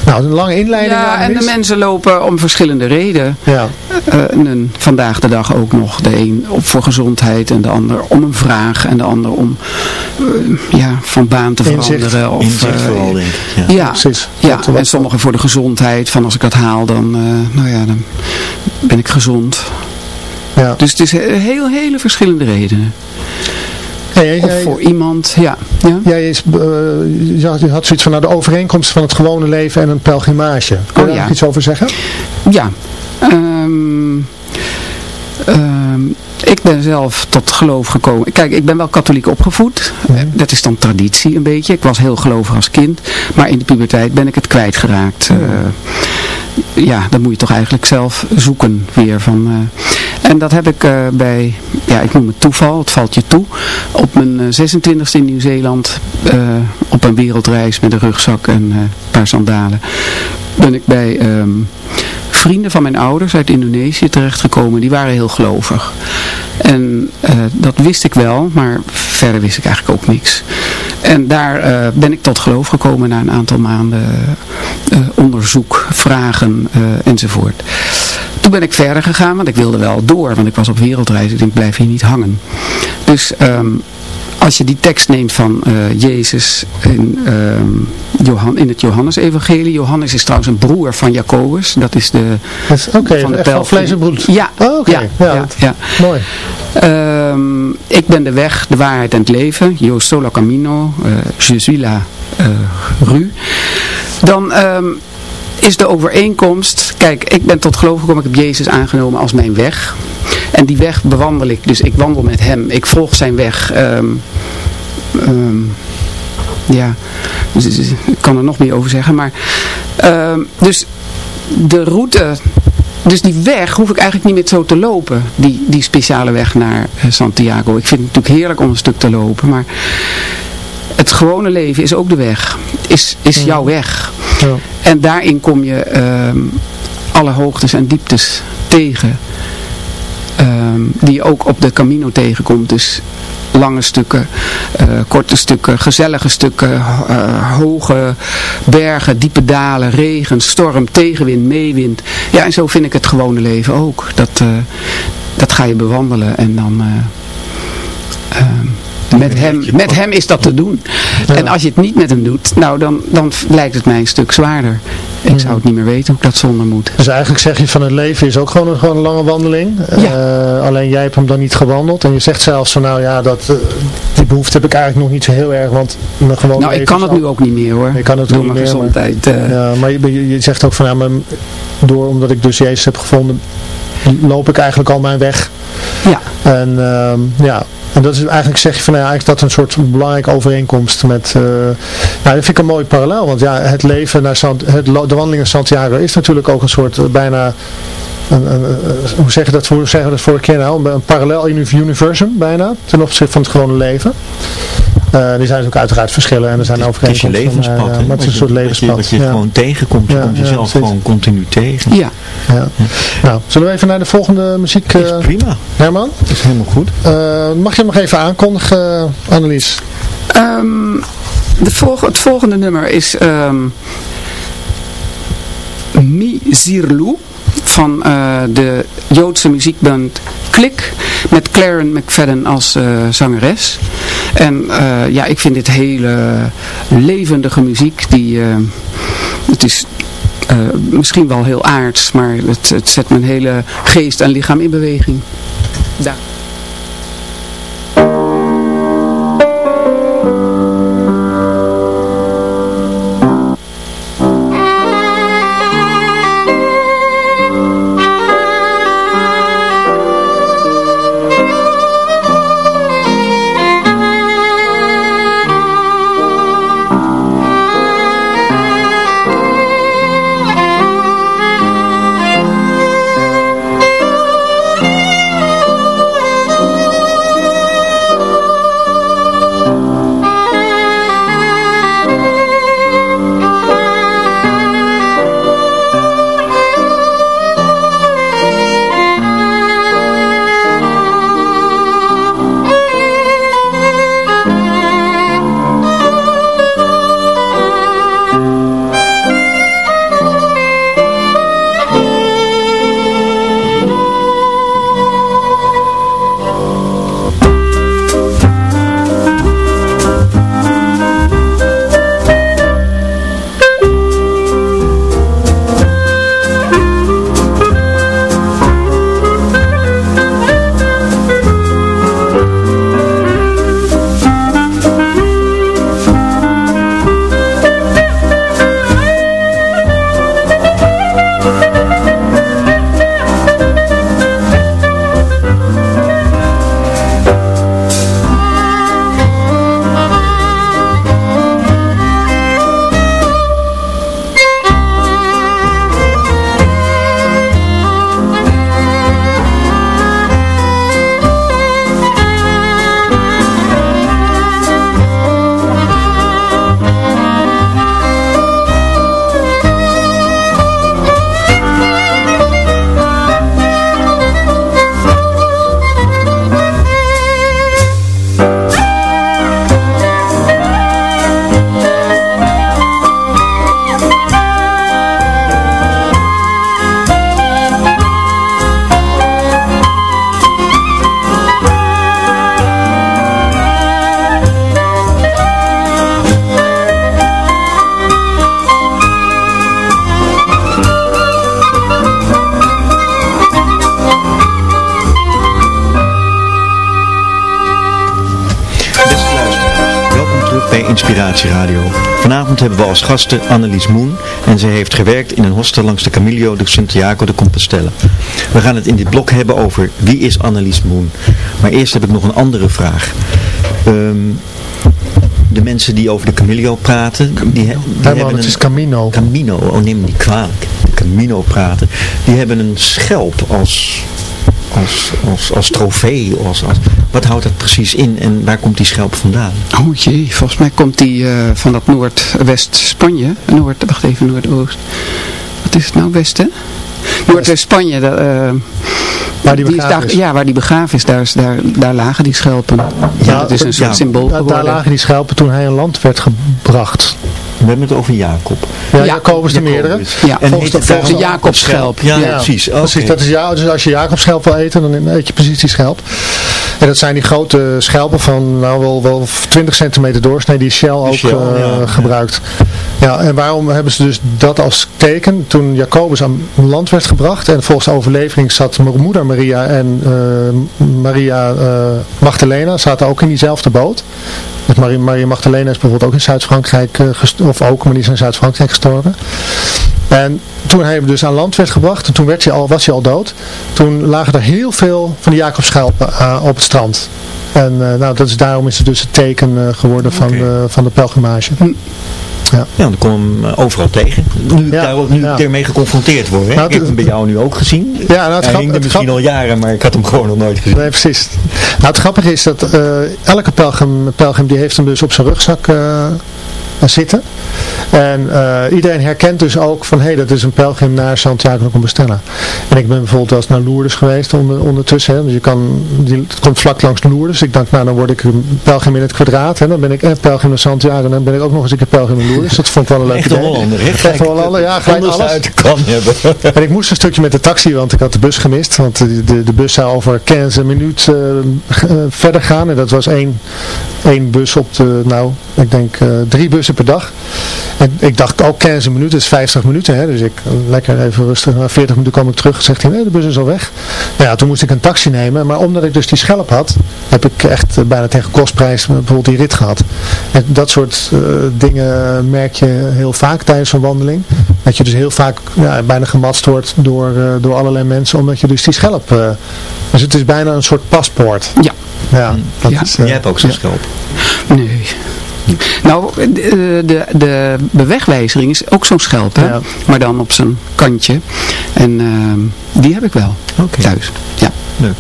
Speaker 2: Nou, een lange inleiding.
Speaker 5: Ja, en de mensen lopen om verschillende redenen.
Speaker 2: Ja.
Speaker 5: Uh, vandaag de dag ook nog. De een op voor gezondheid en de ander om een vraag. En de ander om uh, ja, van baan te veranderen.
Speaker 4: Of, Inzicht uh, vooral, denk ik.
Speaker 5: Ja, ja precies. Ja, en sommigen voor de gezondheid. Van als ik dat haal, dan, nou ja, dan ben ik gezond. Ja. Dus het is heel, hele verschillende redenen of voor iemand, ja. ja.
Speaker 2: Jij is, uh, je had zoiets van nou, de overeenkomst van het gewone leven en een pelgrimage. Kun je oh, daar iets over zeggen?
Speaker 5: Ja. Um, ik ben zelf tot geloof gekomen. Kijk, ik ben wel katholiek opgevoed. Dat is dan traditie een beetje. Ik was heel gelovig als kind. Maar in de puberteit ben ik het kwijtgeraakt. Uh, ja, dan moet je toch eigenlijk zelf zoeken weer. Van, uh, en dat heb ik uh, bij, ja, ik noem het toeval, het valt je toe. Op mijn 26e in Nieuw-Zeeland, op een wereldreis met een rugzak en een paar sandalen, ben ik bij... Um, vrienden van mijn ouders uit Indonesië terechtgekomen. Die waren heel gelovig. En uh, dat wist ik wel, maar verder wist ik eigenlijk ook niks. En daar uh, ben ik tot geloof gekomen na een aantal maanden uh, onderzoek, vragen enzovoort. Toen ben ik verder gegaan, want ik wilde wel door, want ik was op wereldreis. Ik denk, blijf hier niet hangen. Dus um, als je die tekst neemt van uh, Jezus in, uh, Johan, in het Johannes-evangelie. Johannes is trouwens een broer van Jacobus. Dat is de
Speaker 2: Oké, okay, van de echt vlees en bloed.
Speaker 5: Ja,
Speaker 2: oh. Ja, ja, ja,
Speaker 5: Mooi. Um, ik ben de weg, de waarheid en het leven. Yo solo camino. Uh, je suis la rue. Dan... Um, is de overeenkomst, kijk, ik ben tot geloof gekomen, ik heb Jezus aangenomen als mijn weg. En die weg bewandel ik, dus ik wandel met hem, ik volg zijn weg. Um, um, ja, dus, dus, ik kan er nog meer over zeggen, maar um, dus de route, dus die weg hoef ik eigenlijk niet meer zo te lopen, die, die speciale weg naar eh, Santiago. Ik vind het natuurlijk heerlijk om een stuk te lopen, maar het gewone leven is ook de weg, is, is jouw weg. Ja. En daarin kom je um, alle hoogtes en dieptes tegen. ehm, die je ook op de Camino tegenkomt. Dus lange stukken, eh, korte stukken, gezellige stukken, uh, hoge bergen, diepe dalen, regen, storm, tegenwind, meewind. Ja, en zo vind ik het gewone leven ook. Dat, uh, dat ga je bewandelen en dan... met hem, met hem is dat te doen. En als je het niet met hem doet, nou dan, dan lijkt het mij een stuk zwaarder. Ik zou het niet meer weten hoe ik dat zonder moet.
Speaker 2: Dus eigenlijk zeg je van het leven is ook gewoon een, gewoon een lange wandeling. Ja. Uh, alleen jij hebt hem dan niet gewandeld. En je zegt zelfs van nou ja, dat, uh, die behoefte heb ik eigenlijk nog niet zo heel erg. Want mijn gewone
Speaker 5: Nou, ik kan het nu ook niet meer hoor.
Speaker 2: Ik kan het
Speaker 5: Door
Speaker 2: niet
Speaker 5: mijn
Speaker 2: meer,
Speaker 5: gezondheid.
Speaker 2: Maar, uh, ja, maar je, je, zegt ook van ja, maar door, omdat ik dus Jezus heb gevonden, loop ik eigenlijk al mijn weg.
Speaker 5: Ja.
Speaker 2: En ja, en dat is eigenlijk zeg je van nou ja, eigenlijk dat een soort belangrijke overeenkomst met, uh, nou dat vind ik een mooi parallel, want ja, het leven naar Sant, het, de wandeling naar Santiago is natuurlijk ook een soort uh, bijna, een, een, hoe zeg je dat, hoe zeggen we dat vorige keer nou, een parallel universum bijna, ten opzichte van het gewone leven. Uh, die zijn ook uiteraard verschillen en er zijn overeenkomsten.
Speaker 4: Het is je levenspad,
Speaker 2: maar, maar het is een soort levenspad.
Speaker 4: Wat je, je
Speaker 2: ja.
Speaker 4: gewoon tegenkomt, je
Speaker 2: Ja,
Speaker 4: komt jezelf gewoon continu tegen.
Speaker 5: Ja.
Speaker 2: Ja. Nou, zullen we even naar de volgende muziek,
Speaker 4: Dat is
Speaker 2: uh,
Speaker 4: prima,
Speaker 2: Herman?
Speaker 4: dat is helemaal goed.
Speaker 2: Uh, mag je hem nog even aankondigen, Annelies?
Speaker 5: Um, de volg het volgende nummer is um, Mi Zirlu van uh, de Joodse muziekband Klik met Claren McFadden als uh, zangeres. En uh, ja, ik vind dit hele levendige muziek. Die, het is misschien wel heel aards, maar het, het zet mijn hele geest en lichaam in beweging. Daar.
Speaker 4: Vanavond hebben we als gasten Annelies Moen en zij heeft gewerkt in een hostel langs de Camillo de Santiago de Compostela. We gaan het in dit blok hebben over wie is Annelies Moen. Maar eerst heb ik nog een andere vraag. Um, de mensen die over de Camillo praten, die, hebben
Speaker 2: het
Speaker 4: een
Speaker 2: is Camino.
Speaker 4: Camino, oh neem me niet kwalijk. De Camino praten, die hebben een schelp als als, als, als trofee? Als, als, wat houdt dat precies in en waar komt die schelp vandaan?
Speaker 5: Oh jee, volgens mij komt die uh, van dat Noordwest-Spanje. Noord, wacht even, Noordoost. Wat is het nou, Westen? Noordwest-Spanje. Uh,
Speaker 2: Waar die
Speaker 5: is
Speaker 2: begraven
Speaker 5: daar,
Speaker 2: is.
Speaker 5: Ja, waar die begraven is, daar, is- daar, daar lagen die schelpen. Ja, dat is een soort
Speaker 4: ja.
Speaker 5: symbool
Speaker 2: daar
Speaker 5: geworden.
Speaker 2: lagen die schelpen toen hij aan land werd gebracht.
Speaker 4: We hebben het over Jacob.
Speaker 2: Ja,
Speaker 5: Ja,
Speaker 2: Jacobus de meerdere.
Speaker 5: Ja,
Speaker 4: En
Speaker 5: volgens de,
Speaker 4: het
Speaker 5: volgens de Jacobsschelp.
Speaker 4: Ja,
Speaker 5: Ja.
Speaker 4: precies. Oké.
Speaker 2: Precies, dat is ja, dus als je Jacobsschelp wil eten, dan eet je precies die schelp. En dat zijn die grote schelpen van nou wel, wel 20 centimeter doorsnee die Shell ook
Speaker 4: Shell,
Speaker 2: eh,
Speaker 4: ja.
Speaker 2: gebruikt. Ja, en waarom hebben ze dus dat als teken? Toen Jacobus aan land werd gebracht en volgens de overlevering zat moeder Maria en eh, Maria eh, Magdalena zaten ook in diezelfde boot. Dus Maria, Maria Magdalena is bijvoorbeeld ook in Zuid-Frankrijk, eh, gest- of ook, maar die is in Zuid-Frankrijk gestorven. En toen hij dus aan land werd gebracht, en toen werd hij al, was hij al dood, toen lagen er heel veel van die Jacobschelpen op het strand. En uh, nou, dat is, daarom is het dus het teken uh, geworden van, de, van de pelgrimage.
Speaker 4: Ja, dan kom je hem overal tegen. Nu ik
Speaker 2: Ja,
Speaker 4: daar ook nu
Speaker 2: ja.
Speaker 4: ermee geconfronteerd word. Hè?
Speaker 2: Nou,
Speaker 4: ik heb
Speaker 2: het-
Speaker 4: hem bij jou nu ook gezien.
Speaker 2: Ja, nou, het
Speaker 4: Hij
Speaker 2: grap-
Speaker 4: hing er
Speaker 2: het
Speaker 4: misschien
Speaker 2: grap-
Speaker 4: al jaren, maar ik had hem gewoon nog nooit gezien.
Speaker 2: Nee, precies. Nou, het grappige is dat eh, elke pelgrim, pelgrim die heeft hem dus op zijn rugzak eh, zitten. En eh, iedereen herkent dus ook van, hé, hey, dat is een pelgrim naar Santiago de Compostela. En ik ben bijvoorbeeld wel eens naar Lourdes geweest onder, ondertussen. Hè. Dus je kan, die, het komt vlak langs Lourdes. Ik dacht, nou, dan word ik een pelgrim in het kwadraat. Hè. Dan ben ik een pelgrim naar Santiago. En dan ben ik ook nog eens een keer pelgrim in Lourdes. Dat vond ik wel een leuk
Speaker 4: Echt
Speaker 2: idee.
Speaker 4: Hollander, hè?
Speaker 2: Echt Hollander, ja, gelijk alles.
Speaker 4: uit de kan hebben.
Speaker 2: En ik moest een stukje met de taxi, want ik had de bus gemist. Want de, de, de bus zou over 15 minuten eh, eh, verder gaan. En dat was één, één bus op de, nou, ik denk eh, drie bussen per dag. En ik dacht ook 15 minuten, is 50 minuten. Hè? Dus ik, eh, lekker even rustig. Na 40 minuten kwam ik terug. Zegt hij, nee, de bus is al weg. Nou ja, toen moest ik een taxi nemen. Maar omdat ik dus die schelp had, heb ik echt eh, bijna tegen kostprijs bijvoorbeeld die rit gehad. En dat soort eh, dingen merk je heel vaak tijdens een wandeling. Dat je dus heel vaak ja, bijna gematst wordt door, eh, door allerlei mensen, omdat je dus die schelp... eh, dus het is bijna een soort paspoort.
Speaker 5: Ja.
Speaker 2: Ja, dat
Speaker 5: Ja.
Speaker 2: is, eh,
Speaker 4: Jij hebt ook zo'n
Speaker 2: ja.
Speaker 4: schelp.
Speaker 5: Nee. Nou, de, de, de bewegwijzering is ook zo'n schelp, hè?
Speaker 2: Ja.
Speaker 5: maar dan op zijn kantje. En ehm, die heb ik wel
Speaker 4: Oké.
Speaker 5: thuis. Ja.
Speaker 4: Leuk.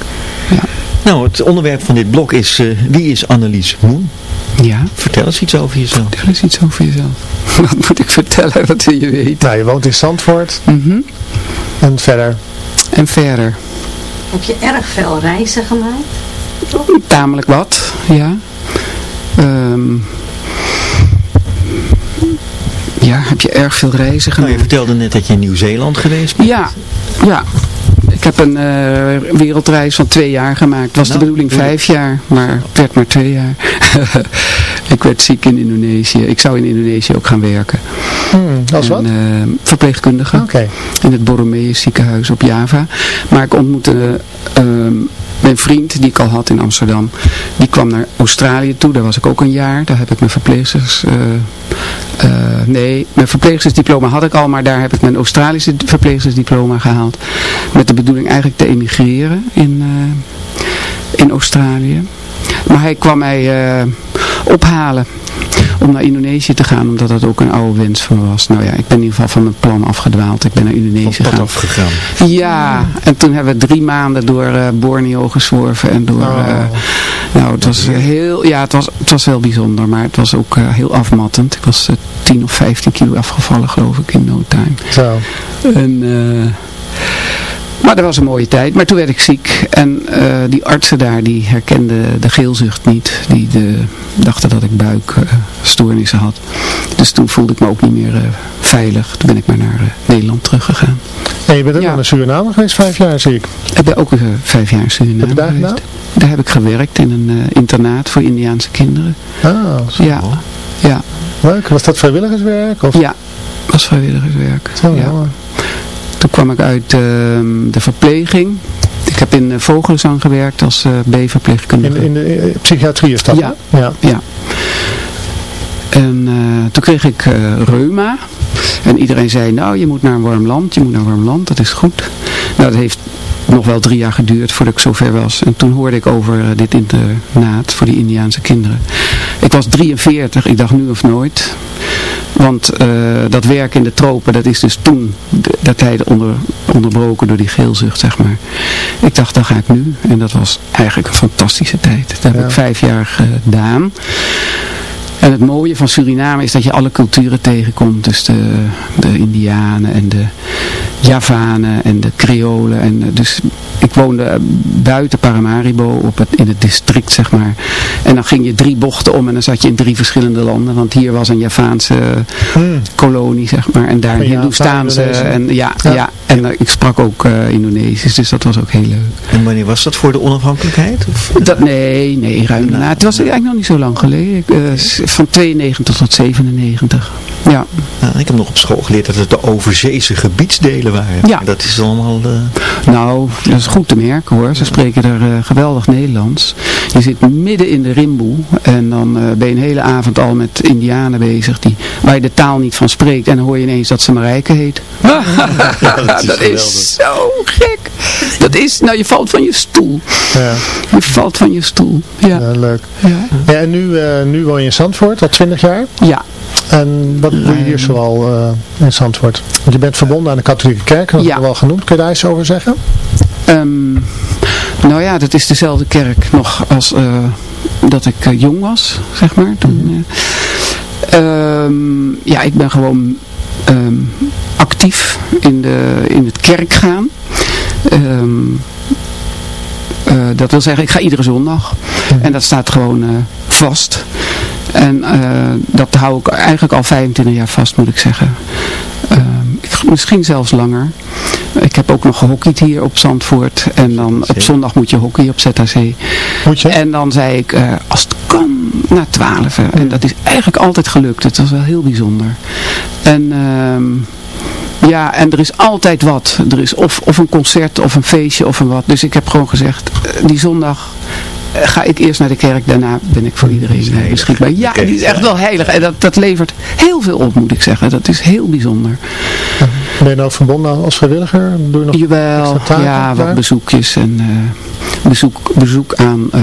Speaker 5: Ja.
Speaker 4: Nou, het onderwerp van dit blok is, eh, wie is Annelies Moen?
Speaker 5: ja.
Speaker 4: Vertel eens iets over jezelf.
Speaker 5: Er is iets over jezelf. Wat moet ik vertellen? Wat wil je weten?
Speaker 2: Nou, je woont in Zandvoort
Speaker 5: Mhm.
Speaker 2: en verder.
Speaker 5: En verder?
Speaker 6: Heb je erg veel reizen gemaakt?
Speaker 5: Tamelijk wat, ja. Ehm, ja, heb je erg veel reizen
Speaker 4: Nou,
Speaker 5: gemaakt?
Speaker 4: je vertelde net dat je in Nieuw-Zeeland geweest bent.
Speaker 5: Ja, ja. Ik heb een eh, wereldreis van twee jaar gemaakt. Het was
Speaker 4: Nou,
Speaker 5: de bedoeling
Speaker 4: doe-
Speaker 5: vijf jaar, maar het werd maar twee jaar. ik werd ziek in Indonesië. Ik zou in Indonesië ook gaan werken.
Speaker 2: Hmm, als wat?
Speaker 5: En, eh, verpleegkundige.
Speaker 2: Oké.
Speaker 5: In het Borromeus ziekenhuis op Java. Maar ik ontmoette ehm, mijn vriend, die ik al had in Amsterdam. Die kwam naar Australië toe. Daar was ik ook een jaar. Daar heb ik mijn verpleegsters... eh, eh, nee, mijn verpleegstersdiploma had ik al. Maar daar heb ik mijn Australische verpleegstersdiploma gehaald. Met de bedoeling eigenlijk te emigreren in, eh, in Australië. Maar hij kwam mij ophalen om naar Indonesië te gaan, omdat dat ook een oude wens van me was. Nou ja, ik ben in ieder geval van mijn plan afgedwaald. Ik ben naar Indonesië gegaan.
Speaker 4: afgegaan.
Speaker 5: Ja, en toen hebben we drie maanden door eh, Borneo gezworven en door...
Speaker 2: Oh.
Speaker 5: eh, nou, het was heel, ja, het was, het was wel bijzonder, maar het was ook eh, heel afmattend. Ik was eh, 10 of 15 kilo afgevallen, geloof ik, in no time.
Speaker 2: Zo.
Speaker 5: En, maar dat was een mooie tijd. Maar toen werd ik ziek. En eh, die artsen daar, die herkenden de geelzucht niet. Die de, dachten dat ik buikstoornissen had. Dus toen voelde ik me ook niet meer eh, veilig. Toen ben ik maar naar eh, Nederland teruggegaan.
Speaker 2: En je bent ook
Speaker 5: Ja.
Speaker 2: naar Suriname geweest, vijf jaar zie ik.
Speaker 5: Ik ben ook vijf jaar in Suriname
Speaker 2: Heb je daar
Speaker 5: geweest.
Speaker 2: gedaan?
Speaker 5: Daar heb ik gewerkt in een internaat voor Indiaanse kinderen.
Speaker 2: Ah,
Speaker 5: Ja, ja,
Speaker 2: leuk. Was dat vrijwilligerswerk? Of?
Speaker 5: ja. was vrijwilligerswerk.
Speaker 2: Zo,
Speaker 5: ja. Toen kwam ik uit ehm, de verpleging. Ik heb in uh, Vogelenzang gewerkt als uh, B-verpleegkundige.
Speaker 2: In, in de in psychiatrie is dat?
Speaker 5: Ja.
Speaker 2: ja.
Speaker 5: Ja. En uh, toen kreeg ik uh, reuma. En iedereen zei, nou je moet naar een warm land, je moet naar een warm land, dat is goed. Nou dat heeft nog wel drie jaar geduurd voordat ik zover was. En toen hoorde ik over uh, dit internaat voor die Indiaanse kinderen. Ik was 43, ik dacht nu of nooit. Want uh, dat werk in de tropen, dat is dus toen de, dat tijd onder, onderbroken door die geelzucht, zeg maar. Ik dacht, dan ga ik nu. En dat was eigenlijk een fantastische tijd. Dat heb ja. ik vijf jaar gedaan. En het mooie van Suriname is dat je alle culturen tegenkomt. Dus de, de Indianen en de Javanen en de Creolen. En, eh, dus ik woonde buiten Paramaribo op het, in het district, zeg maar. En dan ging je drie bochten om en dan zat je in drie verschillende landen. Want hier was een Javaanse
Speaker 2: Hmm.
Speaker 5: kolonie, zeg maar. En daar een Hindoestaanse. En, ja,
Speaker 2: Ja.
Speaker 5: ja. en eh, ik sprak ook eh, Indonesisch, dus dat was ook heel leuk.
Speaker 4: En wanneer was dat voor de onafhankelijkheid? Of?
Speaker 5: Dat, nee, nee, ruim daarna. Het was eigenlijk nog niet zo lang geleden. Ik, eh, van 92 tot 97. Ja.
Speaker 4: Nou, ik heb nog op school geleerd dat het de overzeese gebiedsdelen waren.
Speaker 5: Ja.
Speaker 4: Dat is allemaal... eh,
Speaker 5: Nou, dat is goed te merken hoor. Ze spreken er eh, geweldig Nederlands. Je zit midden in de rimboe en dan eh, ben je een hele avond al met indianen bezig die, waar je de taal niet van spreekt. En dan hoor je ineens dat ze Marijke heet. dat is, zo gek. Dat is, nou je valt van je stoel.
Speaker 2: Ja,
Speaker 5: Je valt van je stoel. Ja.
Speaker 2: ja, leuk.
Speaker 5: Ja.
Speaker 2: Ja, en nu, nu woon je in Zandvoort, al 20 jaar.
Speaker 5: ja.
Speaker 2: En wat doe je hier zoal eh, in Zandvoort? Want je bent verbonden aan de katholieke kerk, dat
Speaker 5: Ja.
Speaker 2: heb je wel genoemd. Kun je daar iets over zeggen?
Speaker 5: Ehm, nou ja, dat is dezelfde kerk nog als eh, dat ik eh, jong was, zeg maar. Toen, eh. Ehm, ja, ik ben gewoon ehm, actief in, de, in het kerk gaan. Ehm, dat wil zeggen, ik ga iedere zondag. En dat staat gewoon vast. En eh, dat hou ik eigenlijk al 25 jaar vast, moet ik zeggen. Ik, misschien zelfs langer. Ik heb ook nog gehockeyd hier op Zandvoort. En dan op zondag moet je hockeyen op ZHC.
Speaker 2: Moet je?
Speaker 5: En dan zei ik, eh, als het kan, na 12. En dat is eigenlijk altijd gelukt. Het was wel heel bijzonder. En... ehm, ja, en er is altijd wat. Er is of, of een concert, of een feestje, of een wat. Dus ik heb gewoon gezegd, eh, die zondag eh, ga ik eerst naar de kerk. Daarna ben ik voor iedereen eh, beschikbaar. Ja, die is echt wel heilig. En dat, dat levert heel veel op, moet ik zeggen. Dat is heel bijzonder.
Speaker 2: Ben je nou verbonden als vrijwilliger? Doe je nog
Speaker 5: Jawel,
Speaker 2: extra taken
Speaker 5: ja,
Speaker 2: daar?
Speaker 5: wat bezoekjes en eh, bezoek, bezoek aan eh,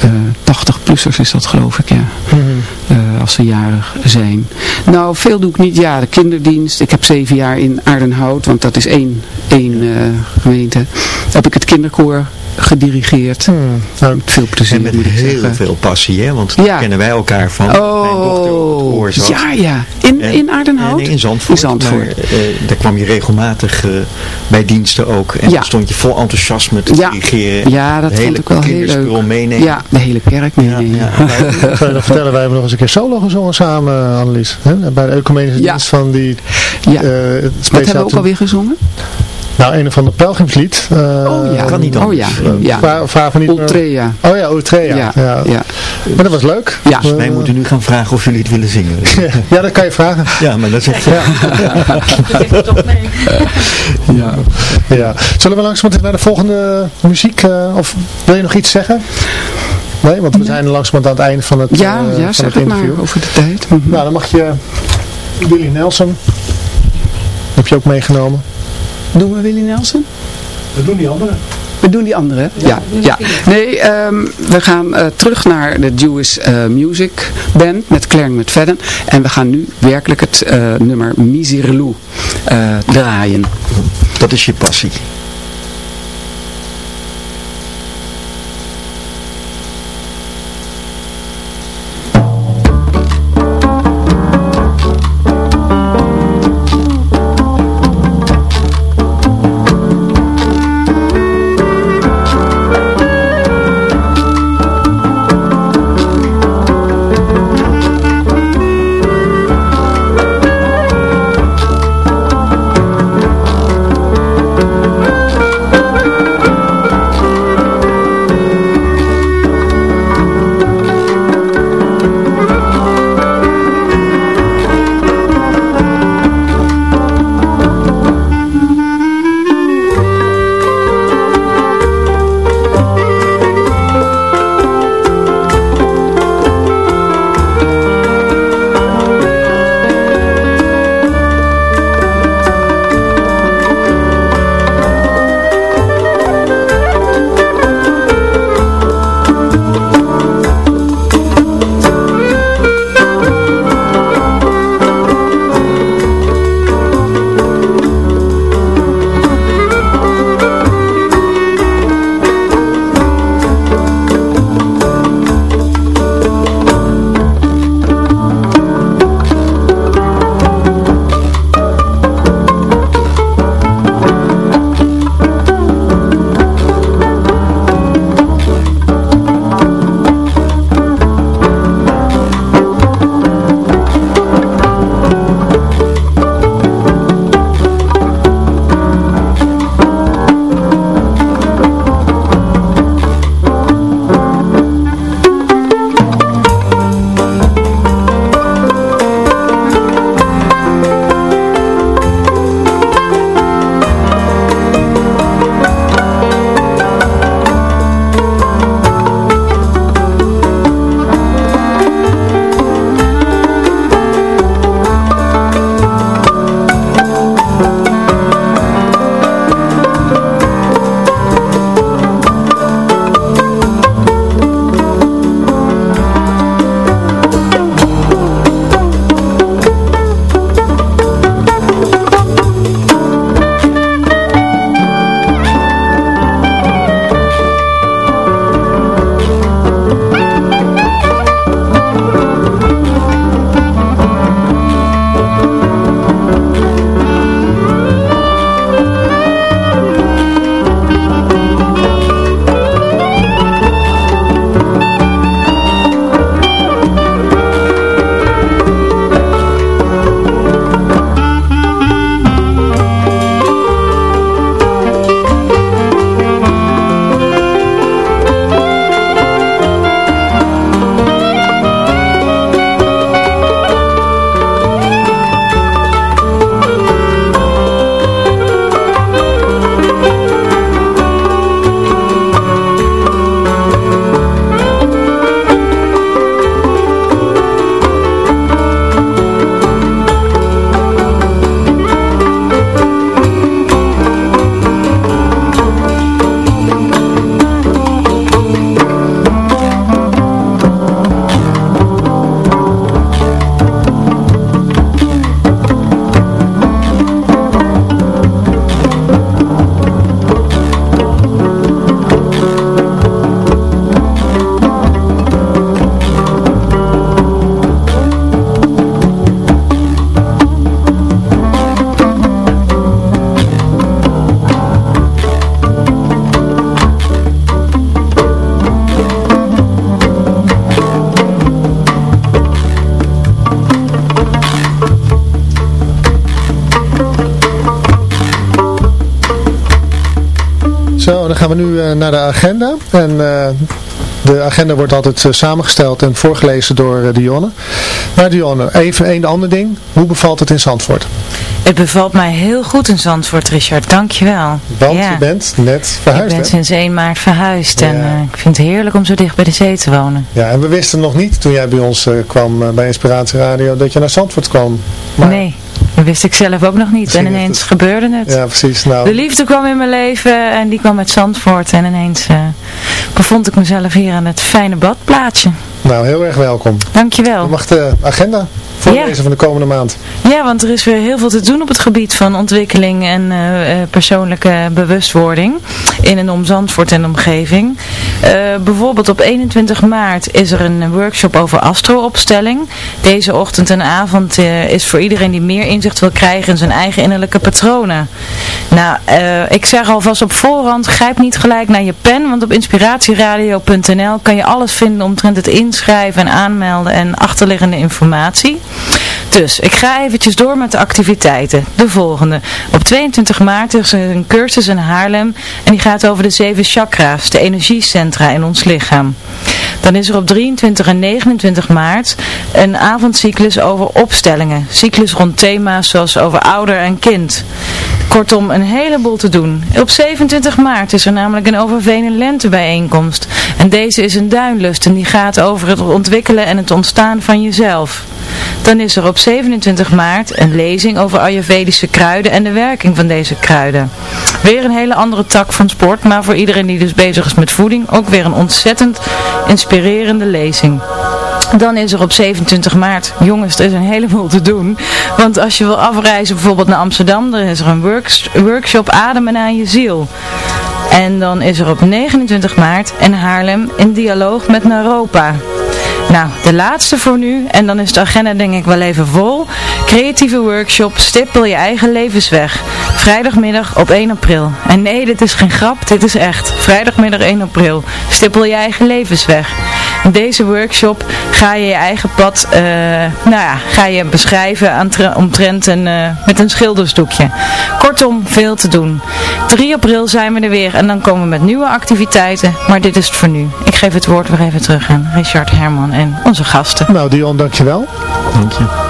Speaker 5: eh, 80-plussers is dat geloof ik, ja.
Speaker 2: Mhm.
Speaker 5: Eh, als ze jarig zijn. Nou, veel doe ik niet. Ja, de kinderdienst. Ik heb zeven jaar in Aardenhout, want dat is één, één eh, gemeente. Heb ik het kinderkoor gedirigeerd.
Speaker 2: Hmm. Nou,
Speaker 5: Met veel plezier,
Speaker 4: en met
Speaker 5: moet ik
Speaker 4: heel
Speaker 5: zeggen.
Speaker 4: veel passie, hè? Want daar
Speaker 5: Ja.
Speaker 4: kennen wij elkaar van. Mijn dochter op het
Speaker 5: Oh,
Speaker 4: koor zat.
Speaker 5: ja, ja. In,
Speaker 4: En-
Speaker 5: in Aardenhout?
Speaker 4: Nee, in Zandvoort.
Speaker 5: In Zandvoort.
Speaker 4: Maar, eh, daar kwam je regelmatig eh, bij diensten ook. En
Speaker 5: Ja.
Speaker 4: dan stond je vol enthousiasme te
Speaker 5: Ja.
Speaker 4: dirigeren.
Speaker 5: Ja, dat
Speaker 4: de
Speaker 5: vond
Speaker 4: hele
Speaker 5: ik wel heel leuk.
Speaker 4: meenemen.
Speaker 5: Ja, de hele kerk
Speaker 4: Ja,
Speaker 5: meenemen.
Speaker 4: ja.
Speaker 2: kan je nog vertellen, wij hebben nog eens een keer solo gezongen samen, Annelies. Hè? Bij de ecumenische
Speaker 5: Ja.
Speaker 2: dienst van die
Speaker 5: Ja.
Speaker 2: eh
Speaker 5: Wat hebben we ook alweer gezongen?
Speaker 2: Nou, een van de pelgrimslied. eh,
Speaker 5: oh ja.
Speaker 4: kan niet
Speaker 5: Oh
Speaker 4: anders.
Speaker 5: ja. ja.
Speaker 2: Vraag, vraag me niet meer-
Speaker 5: Ultrea.
Speaker 2: Oh ja, Utrea.
Speaker 5: Ja.
Speaker 2: Ja.
Speaker 5: Ja.
Speaker 2: Maar dat was leuk.
Speaker 5: Ja.
Speaker 2: Eh,
Speaker 4: Wij moeten nu gaan vragen of jullie het willen zingen.
Speaker 2: ja, dat kan je vragen.
Speaker 4: ja, maar dat zegt
Speaker 2: Ja.
Speaker 6: toch mee.
Speaker 5: Ja.
Speaker 2: Ja. Zullen we langzamerhand naar de volgende muziek? eh, of wil je nog iets zeggen? Nee, want we zijn langzamerhand aan het einde van het,
Speaker 5: Ja,
Speaker 2: eh,
Speaker 5: ja
Speaker 2: van
Speaker 5: zeg
Speaker 2: het
Speaker 5: maar
Speaker 2: interview.
Speaker 5: over de tijd. Mhm.
Speaker 2: Nou, dan mag je Willy Nelson. Heb je ook meegenomen?
Speaker 5: Doen we Willy Nelson?
Speaker 2: We doen die andere.
Speaker 5: We doen die andere. Ja, ja. Nee, ehm, we gaan eh, terug naar de Jewish eh, Music Band met Claire McFadden. En we gaan nu werkelijk het eh, nummer Miserlou eh draaien.
Speaker 4: Dat is je passie.
Speaker 2: Zo, dan gaan we nu eh, naar de agenda. En eh, de agenda wordt altijd eh, samengesteld en voorgelezen door Dionne. Maar Dionne, even een ander ding. Hoe bevalt het in Zandvoort?
Speaker 7: Het bevalt mij heel goed in Zandvoort, Richard. Dankjewel.
Speaker 2: Want je bent net verhuisd,
Speaker 7: Ik ben
Speaker 2: hè?
Speaker 7: sinds 1 maart verhuisd. En
Speaker 2: Ja.
Speaker 7: ik vind het heerlijk om zo dicht bij de zee te wonen.
Speaker 2: Ja, en we wisten nog niet toen jij bij ons kwam bij Inspiratie Radio dat je naar Zandvoort kwam. Maar-
Speaker 7: Nee, wist ik zelf ook nog niet.
Speaker 2: Misschien
Speaker 7: En ineens
Speaker 2: het-
Speaker 7: gebeurde het.
Speaker 2: Ja, precies. Nou,
Speaker 7: De liefde kwam in mijn leven en die kwam met Zandvoort. En ineens eh, bevond ik mezelf hier aan het fijne badplaatsje.
Speaker 2: nou, heel erg welkom. Je
Speaker 7: Dankjewel.
Speaker 2: mag de agenda voorlezen
Speaker 7: Ja.
Speaker 2: van de komende maand.
Speaker 7: Ja, want er is weer heel veel te doen op het gebied van ontwikkeling en eh, eh, persoonlijke bewustwording in en om Zandvoort en omgeving. Eh, bijvoorbeeld op 21 maart is er een workshop over astroopstelling. Deze ochtend en avond eh, is voor iedereen die meer inzicht wil krijgen in zijn eigen innerlijke patronen. Nou, eh, ik zeg alvast op voorhand, grijp niet gelijk naar je pen, want op inspiratieradio.nl kan je alles vinden omtrent het inschrijven en aanmelden en achterliggende informatie. Dus, ik ga eventjes door met de activiteiten. De volgende. Op 22 maart is er een cursus in Haarlem en die gaat over de zeven chakra's, de energiecentra in ons lichaam. Dan is er op 23 en 29 maart een avondcyclus over opstellingen. Cyclus rond thema's zoals over ouder en kind. Kortom, een heleboel te doen. Op 27 maart is er namelijk een Overveen Lente bijeenkomst. En deze is een duinlust en die gaat over het ontwikkelen en het ontstaan van jezelf. Dan is er op 27 maart een lezing over Ayurvedische kruiden en de werking van deze kruiden. Weer een hele andere tak van sport, maar voor iedereen die dus bezig is met voeding ook weer een ontzettend inspirerende lezing. Dan is er op 27 maart, jongens, er is een heleboel te doen. Want als je wil afreizen bijvoorbeeld naar Amsterdam, dan is er een works- workshop Ademen aan je ziel. En dan is er op 29 maart in Haarlem een dialoog met Naropa. Nou, de laatste voor nu, en dan is de agenda denk ik wel even vol. Creatieve workshop Stippel je eigen levensweg. Vrijdagmiddag op 1 april. En nee, dit is geen grap, dit is echt. Vrijdagmiddag 1 april. Stippel je eigen levensweg. In deze workshop ga je je eigen pad, eh, nou ja, ga je beschrijven omtrent een, eh, met een schildersdoekje. Kortom, veel te doen. 3 april zijn we er weer en dan komen we met nieuwe activiteiten. Maar dit is het voor nu. Ik geef het woord weer even terug aan Richard Herman en onze gasten.
Speaker 2: Nou, Dion, dankjewel.
Speaker 4: Dank je.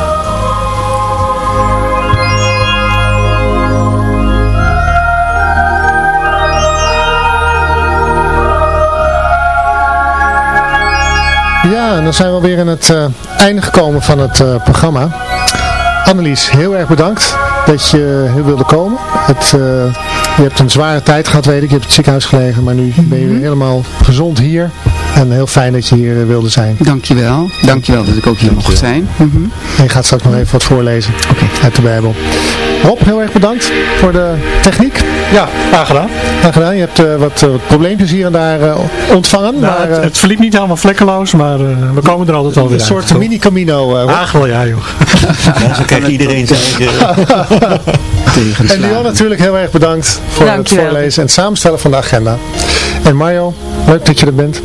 Speaker 2: Ja, en dan zijn we alweer aan het eh, einde gekomen van het eh, programma. Annelies, heel erg bedankt dat je hier wilde komen. Het, eh, je hebt een zware tijd gehad, weet ik. Je hebt het ziekenhuis gelegen, maar nu ben je weer helemaal gezond hier. En heel fijn dat je hier eh, wilde zijn.
Speaker 5: Dankjewel. Dankjewel dat ik ook hier mocht zijn. Mhm.
Speaker 2: En je gaat straks nog even wat voorlezen uit de Bijbel. Rob, heel erg bedankt voor de techniek.
Speaker 8: Ja, graag gedaan.
Speaker 2: Graag gedaan. Je hebt eh, wat, eh, wat probleempjes hier en daar ontvangen.
Speaker 8: Nou,
Speaker 2: maar
Speaker 8: het, het verliep niet helemaal vlekkeloos, maar eh, we komen er altijd wel weer
Speaker 2: een
Speaker 8: uit.
Speaker 2: soort mini-camino.
Speaker 8: Ach, wel ja joh.
Speaker 4: Ja, zo krijgt iedereen zijn eigen...
Speaker 2: En Dion natuurlijk heel erg bedankt voor het voorlezen en het samenstellen van de agenda. En Mario, leuk dat je er bent.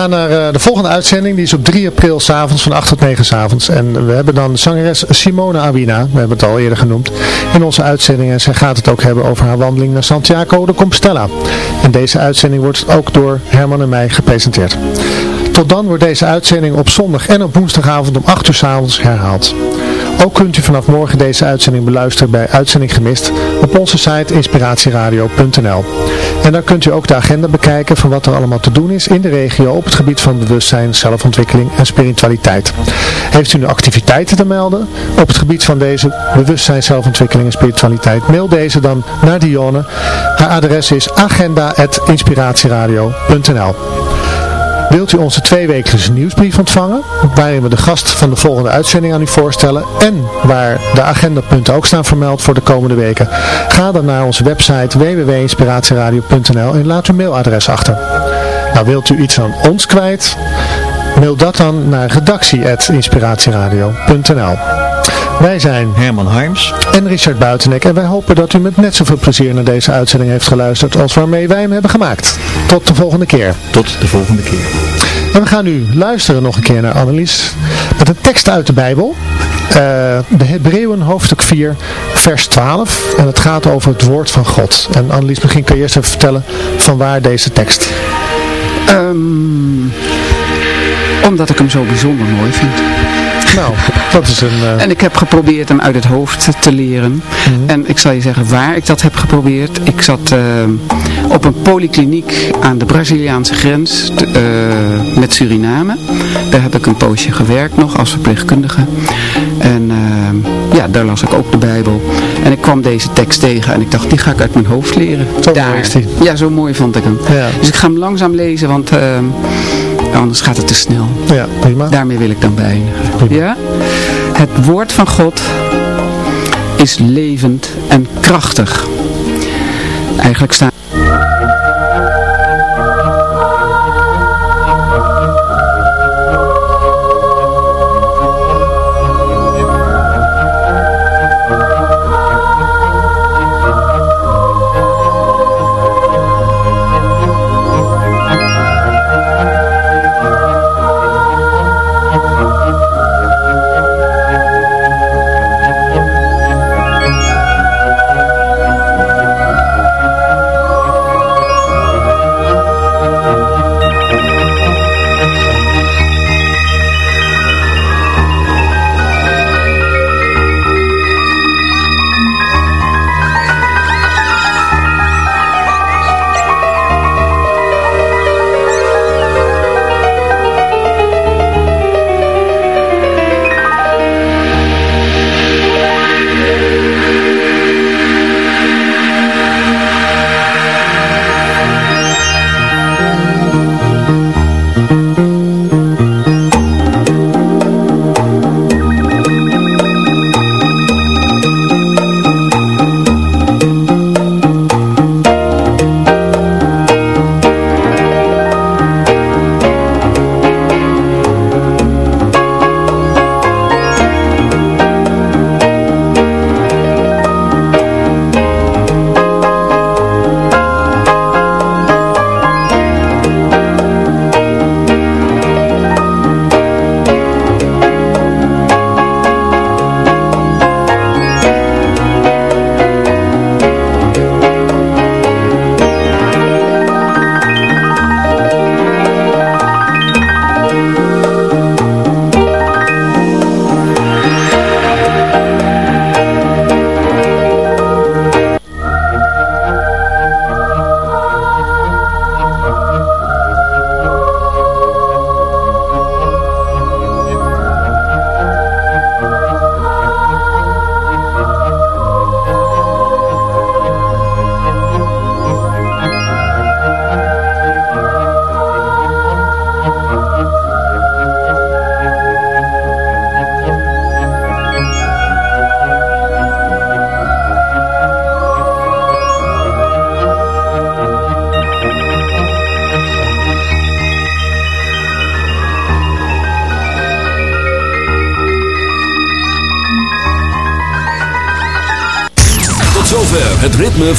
Speaker 2: Gaan naar eh, de volgende uitzending, die is op 3 april s'avonds van 8 tot 9 s'avonds. En we hebben dan zangeres Simone Awina, we hebben het al eerder genoemd, in onze uitzending. En zij gaat het ook hebben over haar wandeling naar Santiago de Compostela. En deze uitzending wordt ook door Herman en mij gepresenteerd. Tot dan wordt deze uitzending op zondag en op woensdagavond om 8 uur s'avonds herhaald. Ook kunt u vanaf morgen deze uitzending beluisteren bij Uitzending Gemist op onze site inspiratieradio.nl. En daar kunt u ook de agenda bekijken van wat er allemaal te doen is in de regio op het gebied van bewustzijn, zelfontwikkeling en spiritualiteit. Heeft u nu activiteiten te melden op het gebied van deze bewustzijn, zelfontwikkeling en spiritualiteit? Mail deze dan naar Dionne. Haar adres is agenda.inspiratieradio.nl. Wilt u onze tweewekelijkse nieuwsbrief ontvangen, waarin we de gast van de volgende uitzending aan u voorstellen en waar de agendapunten ook staan vermeld voor de komende weken? Ga dan naar onze website www.inspiratieradio.nl en laat uw mailadres achter. Nou, wilt u iets aan ons kwijt? Mail dat dan naar redactie.inspiratieradio.nl Wij zijn
Speaker 4: Herman Harms.
Speaker 2: en Richard Buitenek en wij hopen dat u met net zoveel plezier naar deze uitzending heeft geluisterd als waarmee wij hem hebben gemaakt. Tot de volgende keer.
Speaker 4: Tot de volgende keer.
Speaker 2: En we gaan nu luisteren nog een keer naar Annelies met een tekst uit de Bijbel. Eh, de Hebreeën hoofdstuk 4 vers 12 en het gaat over het woord van God. En Annelies, misschien kan je eerst even vertellen van waar deze tekst?
Speaker 5: Um, omdat ik hem zo bijzonder mooi vind.
Speaker 2: Nou, dat is een... Uh...
Speaker 5: En ik heb geprobeerd hem uit het hoofd te leren. Mm -hmm. En ik zal je zeggen waar ik dat heb geprobeerd. Ik zat uh, op een polykliniek aan de Braziliaanse grens te, uh, met Suriname. Daar heb ik een poosje gewerkt nog als verpleegkundige. En ja, daar las ik ook de Bijbel. En ik kwam deze tekst tegen en ik dacht, die ga ik uit mijn hoofd leren.
Speaker 2: Zo
Speaker 5: daar.
Speaker 2: is die.
Speaker 5: Ja, zo mooi vond ik hem.
Speaker 2: Ja.
Speaker 5: Dus ik ga hem langzaam lezen, want anders gaat het te snel.
Speaker 2: Ja, prima.
Speaker 5: Daarmee wil ik dan beëindigen. Ja? Het woord van God is levend en krachtig. Eigenlijk staat...